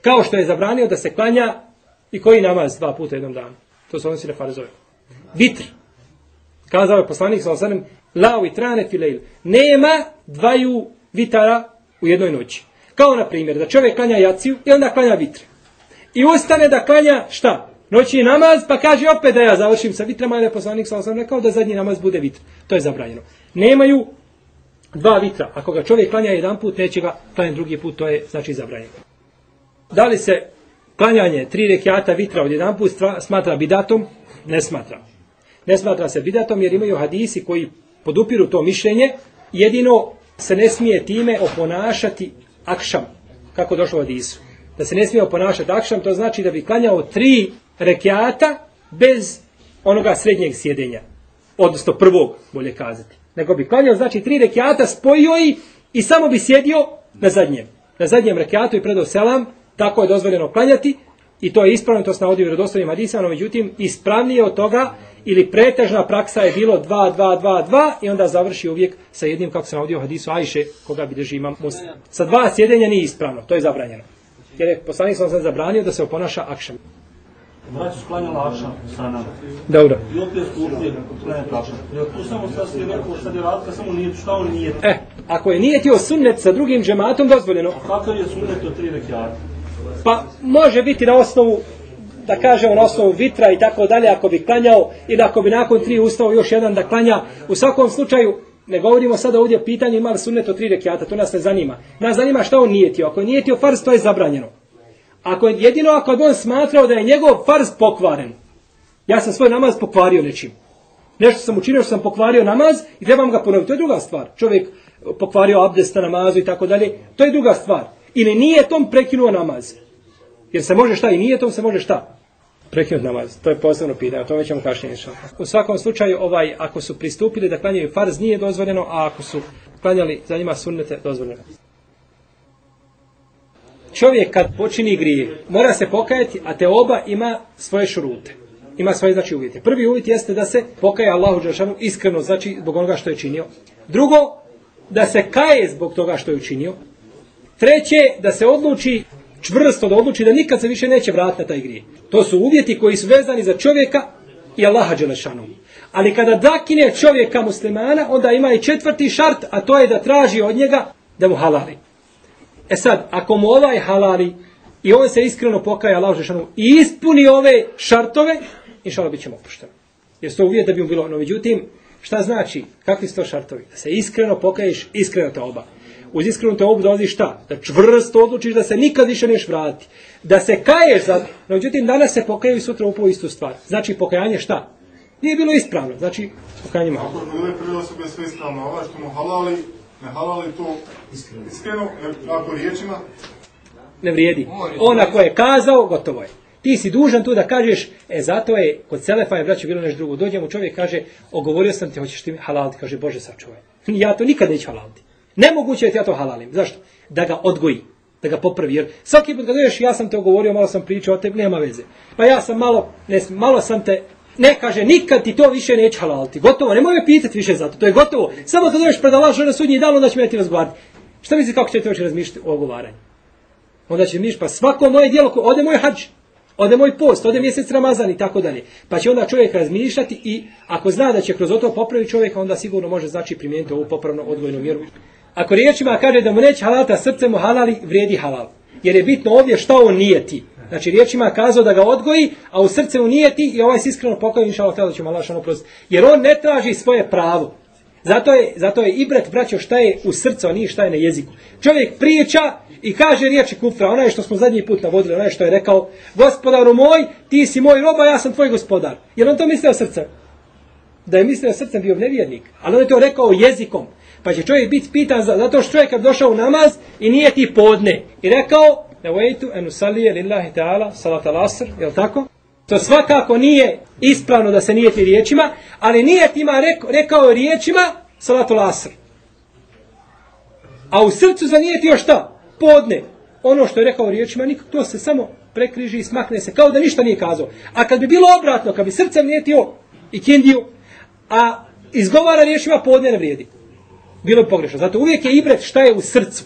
Kao što je zabranio da se klanja i koji namaz dva puta u jednom danu. To se odnosi na farzove. Vitr. Kazao je poslanik sa osanem, lao i trane fileil. Nema dvaju vitara u jednoj noći. Kao na primjer, da čovjek klanja jaciju i onda klanja vitre. I ustane da klanja šta? Noćni namaz, pa kaže opet da ja završim sa vitrama, ali poslanik sa osam rekao da zadnji namaz bude vitr. To je zabranjeno. Nemaju dva vitra. Ako ga čovjek klanja jedan put, neće ga klanja drugi put, to je znači zabranjeno. Da li se klanjanje tri rekiata vitra od jedan put smatra bidatom? Ne smatra. Ne smatra se bidatom jer imaju hadisi koji podupiru to mišljenje. Jedino se ne smije time oponašati akšam, kako došlo od Isu. Da se ne smije oponašati akšam, to znači da bi klanjao tri rekiata bez onoga srednjeg sjedenja. Odnosno prvog, bolje kazati. Nego bi klanjao, znači tri rekiata, spojio i, i samo bi sjedio na zadnjem. Na zadnjem rekiatu i predao selam, tako je dozvoljeno klanjati, I to je ispravno, to se navodi u vjerodostojnim hadisama, međutim, ispravnije od toga, ili pretežna praksa je bilo 2, 2, 2, 2, i onda završi uvijek sa jednim, kako se navodi u hadisu Ajše, koga bi drži imam muslim. Sa dva sjedenja nije ispravno, to je zabranjeno. Jer je poslanik sam zabranio da se oponaša akšam. Braću sklanjala akšam sa nama. Dobro. I opet akšam. Jer tu samo sad se neko sad je radka, samo nije, šta on nije. E, ako je nijetio sunnet sa drugim džematom, dozvoljeno. A kakav je sunnet od tri rekiata? Pa može biti na osnovu da kaže na osnovu vitra i tako dalje, ako bi klanjao ili ako bi nakon tri ustao još jedan da klanja, u svakom slučaju ne govorimo sada ovdje o pitanju imali sunnet od tri rekiata, to nas ne zanima. Nas zanima šta on nijetio. Ako je nijetio farz, to je zabranjeno. Ako je jedino ako bi on smatrao da je njegov farz pokvaren. Ja sam svoj namaz pokvario nečim. Nešto sam učinio što sam pokvario namaz i trebam ga ponoviti. To je druga stvar. Čovjek e, pokvario abdest na namazu i tako dalje. To je druga stvar. Ili nije tom prekinuo namaz. Jer se može šta i nije tom se može šta? Prekinut namaz. To je posebno pitanje. O tome ćemo kašnije išao. U svakom slučaju, ovaj, ako su pristupili da klanjaju farz, nije dozvoljeno, a ako su klanjali za njima sunnete, dozvoljeno. Čovjek kad počini grije, mora se pokajati, a te oba ima svoje šurute. Ima svoje znači uvjete. Prvi uvjet jeste da se pokaje Allahu Đelšanu iskreno, znači zbog onoga što je činio. Drugo, da se kaje zbog toga što je učinio. Treće, da se odluči čvrsto, da odluči da nikad se više neće vratiti na taj grije. To su uvjeti koji su vezani za čovjeka i Allaha Đelešanu. Ali kada dakine čovjeka muslimana, onda ima i četvrti šart, a to je da traži od njega da mu halali. E sad, ako mu ovaj halali i on se iskreno pokaja Allah Žešanu i ispuni ove šartove, inša bit ćemo opušteno. Jer to uvijek da bi mu bilo. ono. međutim, šta znači? Kakvi su to šartovi? Da se iskreno pokaješ, iskreno te oba. Uz iskrenu te obu dolazi šta? Da čvrsto odlučiš da se nikad više neš vratiti. Da se kaješ za... No, međutim, danas se pokajaju sutra upravo istu stvar. Znači, pokajanje šta? Nije bilo ispravno. Znači, pokajanje malo. Ako bile prve osobe sve ispravno, ovaj što mu halali, ne halali to iskreno, ako riječima, Ne vrijedi. On ako je kazao, gotovo je. Ti si dužan tu da kažeš, e zato je, kod Selefa je braćo bilo nešto drugo. Dođe mu čovjek kaže, ogovorio sam ti, hoćeš ti mi halaliti? Kaže, Bože sačuvaj. Ja to nikad neću halaliti. Nemoguće je da ja to halalim. Zašto? Da ga odgoji, da ga popravi. Jer svaki put kad dođeš, ja sam te ogovorio, malo sam pričao o tebi, nema veze. Pa ja sam malo, ne, malo sam te, ne kaže, nikad ti to više neće halaliti. Gotovo, nemoj me pitati više za to, to je gotovo. Samo kad dođeš pred Allah na sudnji dan, onda ćemo ja ti razgovarati. Šta misliš kako ćete još razmišljati o ogovaranju? Onda će miš, pa svako moje dijelo, ode moj hađ, ode moj post, ode mjesec Ramazan i tako dalje. Pa će onda čovjek razmišljati i ako zna da će kroz to popraviti čovjeka, onda sigurno može znači primijeniti ovu popravno odvojnu mjeru. Ako riječima kaže da mu neće halalta, srce mu halali, vrijedi halal. Jer je bitno ovdje šta on nije ti. Znači riječima kazao da ga odgoji, a u srce mu nije ti i ovaj se iskreno pokaju, inša Allah, da ćemo Allah šano prostiti. Jer on ne traži svoje pravo. Zato je, zato je ibret, braćo, šta je u srcu, a nije šta je na jeziku. Čovjek priča i kaže riječi kufra, onaj što smo zadnji put navodili, onaj što je rekao, gospodaru moj, ti si moj roba, ja sam tvoj gospodar. Jer on to mislio srce. Da je mislio srcem bio nevjernik. Ali on je to rekao jezikom. Pa će čovjek biti pitan za, zato što čovjek kad došao u namaz i nije ti podne. I rekao, nevojtu en usalije lillahi ta'ala, salat al asr, je tako? To svakako nije ispravno da se nijeti riječima, ali nijet ima rekao, rekao riječima salatul asr. A u srcu zanijetio šta? Podne. Ono što je rekao riječima, nikak to se samo prekriži i smakne se, kao da ništa nije kazao. A kad bi bilo obratno, kad bi srcem nijetio i kindiju, a izgovara riječima, podne ne vrijedi. Bilo je pogrešno. Zato uvijek je ibret šta je u srcu.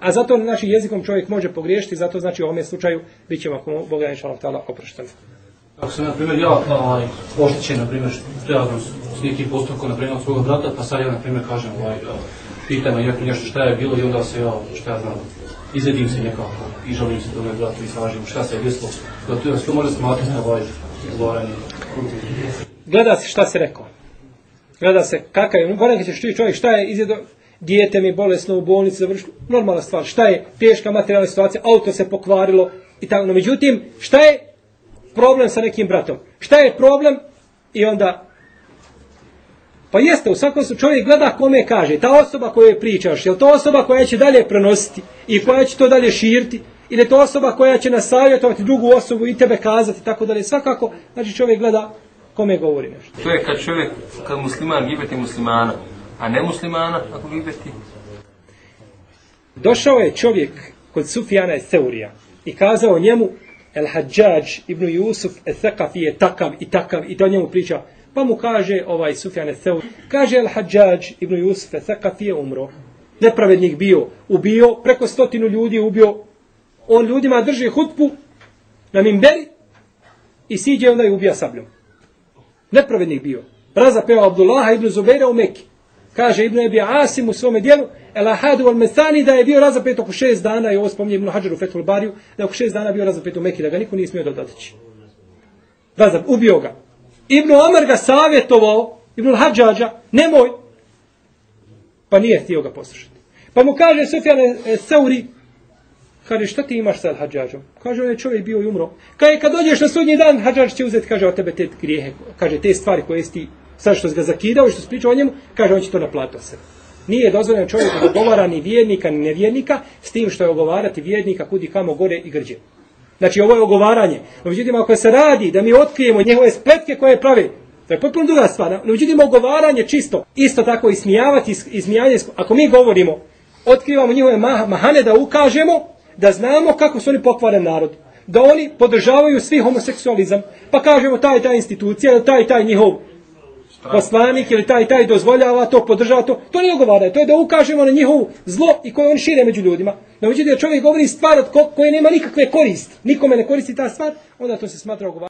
A zato znači jezikom čovjek može pogriješiti, zato znači u ovom slučaju bit ako mu Boga inša Allah oprošteni. Ako sam, na primjer, ja ovaj, oštećen, na primjer, prijavljam s nekim postupkom, na primjer, od svog brata, pa sad ja, na primjer, kažem, ovaj, pitaj me neko nešto šta je bilo i onda se ja, šta ja znam, izvedim se nekako i žalim se tome bratu i slažem šta se je desilo. Da to, to može smatrati ovaj izgovaranje. gleda se šta se rekao. Gleda se kakav je, ponekad ćeš čuti čovjek šta je izjedo, dijete mi bolesno u bolnici završilo, normalna stvar, šta je? Teška materijalna situacija, auto se pokvarilo i tako, no međutim, šta je problem sa nekim bratom? Šta je problem? I onda, pa jeste, u svakom slučaju čovjek gleda kome kaže, ta osoba koju pričaš, je li to osoba koja će dalje prenositi i koja će to dalje širiti, ili je to osoba koja će nasavjetovati drugu osobu i tebe kazati, tako dalje, svakako, znači čovjek gleda kome govori nešto. To je kad čovjek, kad musliman gibeti muslimana, a ne muslimana ako gibeti. Došao je čovjek kod Sufjana i Seurija i kazao njemu El Hadžađ ibn Jusuf e je takav i takav i to njemu priča. Pa mu kaže ovaj Sufjan Eseur, kaže El Hadžađ ibn Jusuf e je umro. Nepravednik bio, ubio, preko stotinu ljudi ubio. On ljudima drži hutbu na mimberi i siđe onda i ubija sabljom. Nepravednik bio. Razapeo Abdullaha ibn Zubeira u Mekki. Kaže Ibn Ebi Asim u svome dijelu, El Ahadu al Mesani, da je bio razapet oko šest dana, i ovo spominje Ibn Hajar u Fethul Bariju, da je oko šest dana bio razapet u Mekki, da ga niko nije smio dodaći. Razap, ubio ga. Ibn Omer ga savjetovao, Ibn Hadžađa, nemoj. Pa nije htio ga poslušati. Pa mu kaže Sufjan Seuri, Sauri, kaže, šta ti imaš sad Hadžađom? Kaže, on je čovjek bio i umro. Kaže, kad dođeš na sudnji dan, Hadžađ će uzeti, kaže, od tebe te grijehe, kaže, te stvari koje si ti, sad što ga zakidao i što spričao o njemu, kaže, on će to naplatiti se. Nije dozvoljeno čovjeku da govara ni vjernika, ni nevjernika, s tim što je ogovarati vjernika kudi kamo gore i grđe. Znači, ovo je ogovaranje. No, međutim, ako se radi da mi otkrijemo njegove spletke koje pravi, to je potpuno druga stvar. No, međutim, ogovaranje čisto, isto tako ismijavati, ismijanje, ako mi govorimo, otkrivamo njihove mahane da ukažemo, da znamo kako su oni pokvaren narod. Da oni podržavaju svi homoseksualizam. Pa kažemo taj taj institucija, taj taj njihov poslanik ili taj taj dozvoljava to, podržava to. To nije ogovaranje, to je da ukažemo na njihovu zlo i koje oni šire među ljudima. No međutim, da čovjek govori stvar od koje nema nikakve korist, nikome ne koristi ta stvar, onda to se smatra ogovaranje.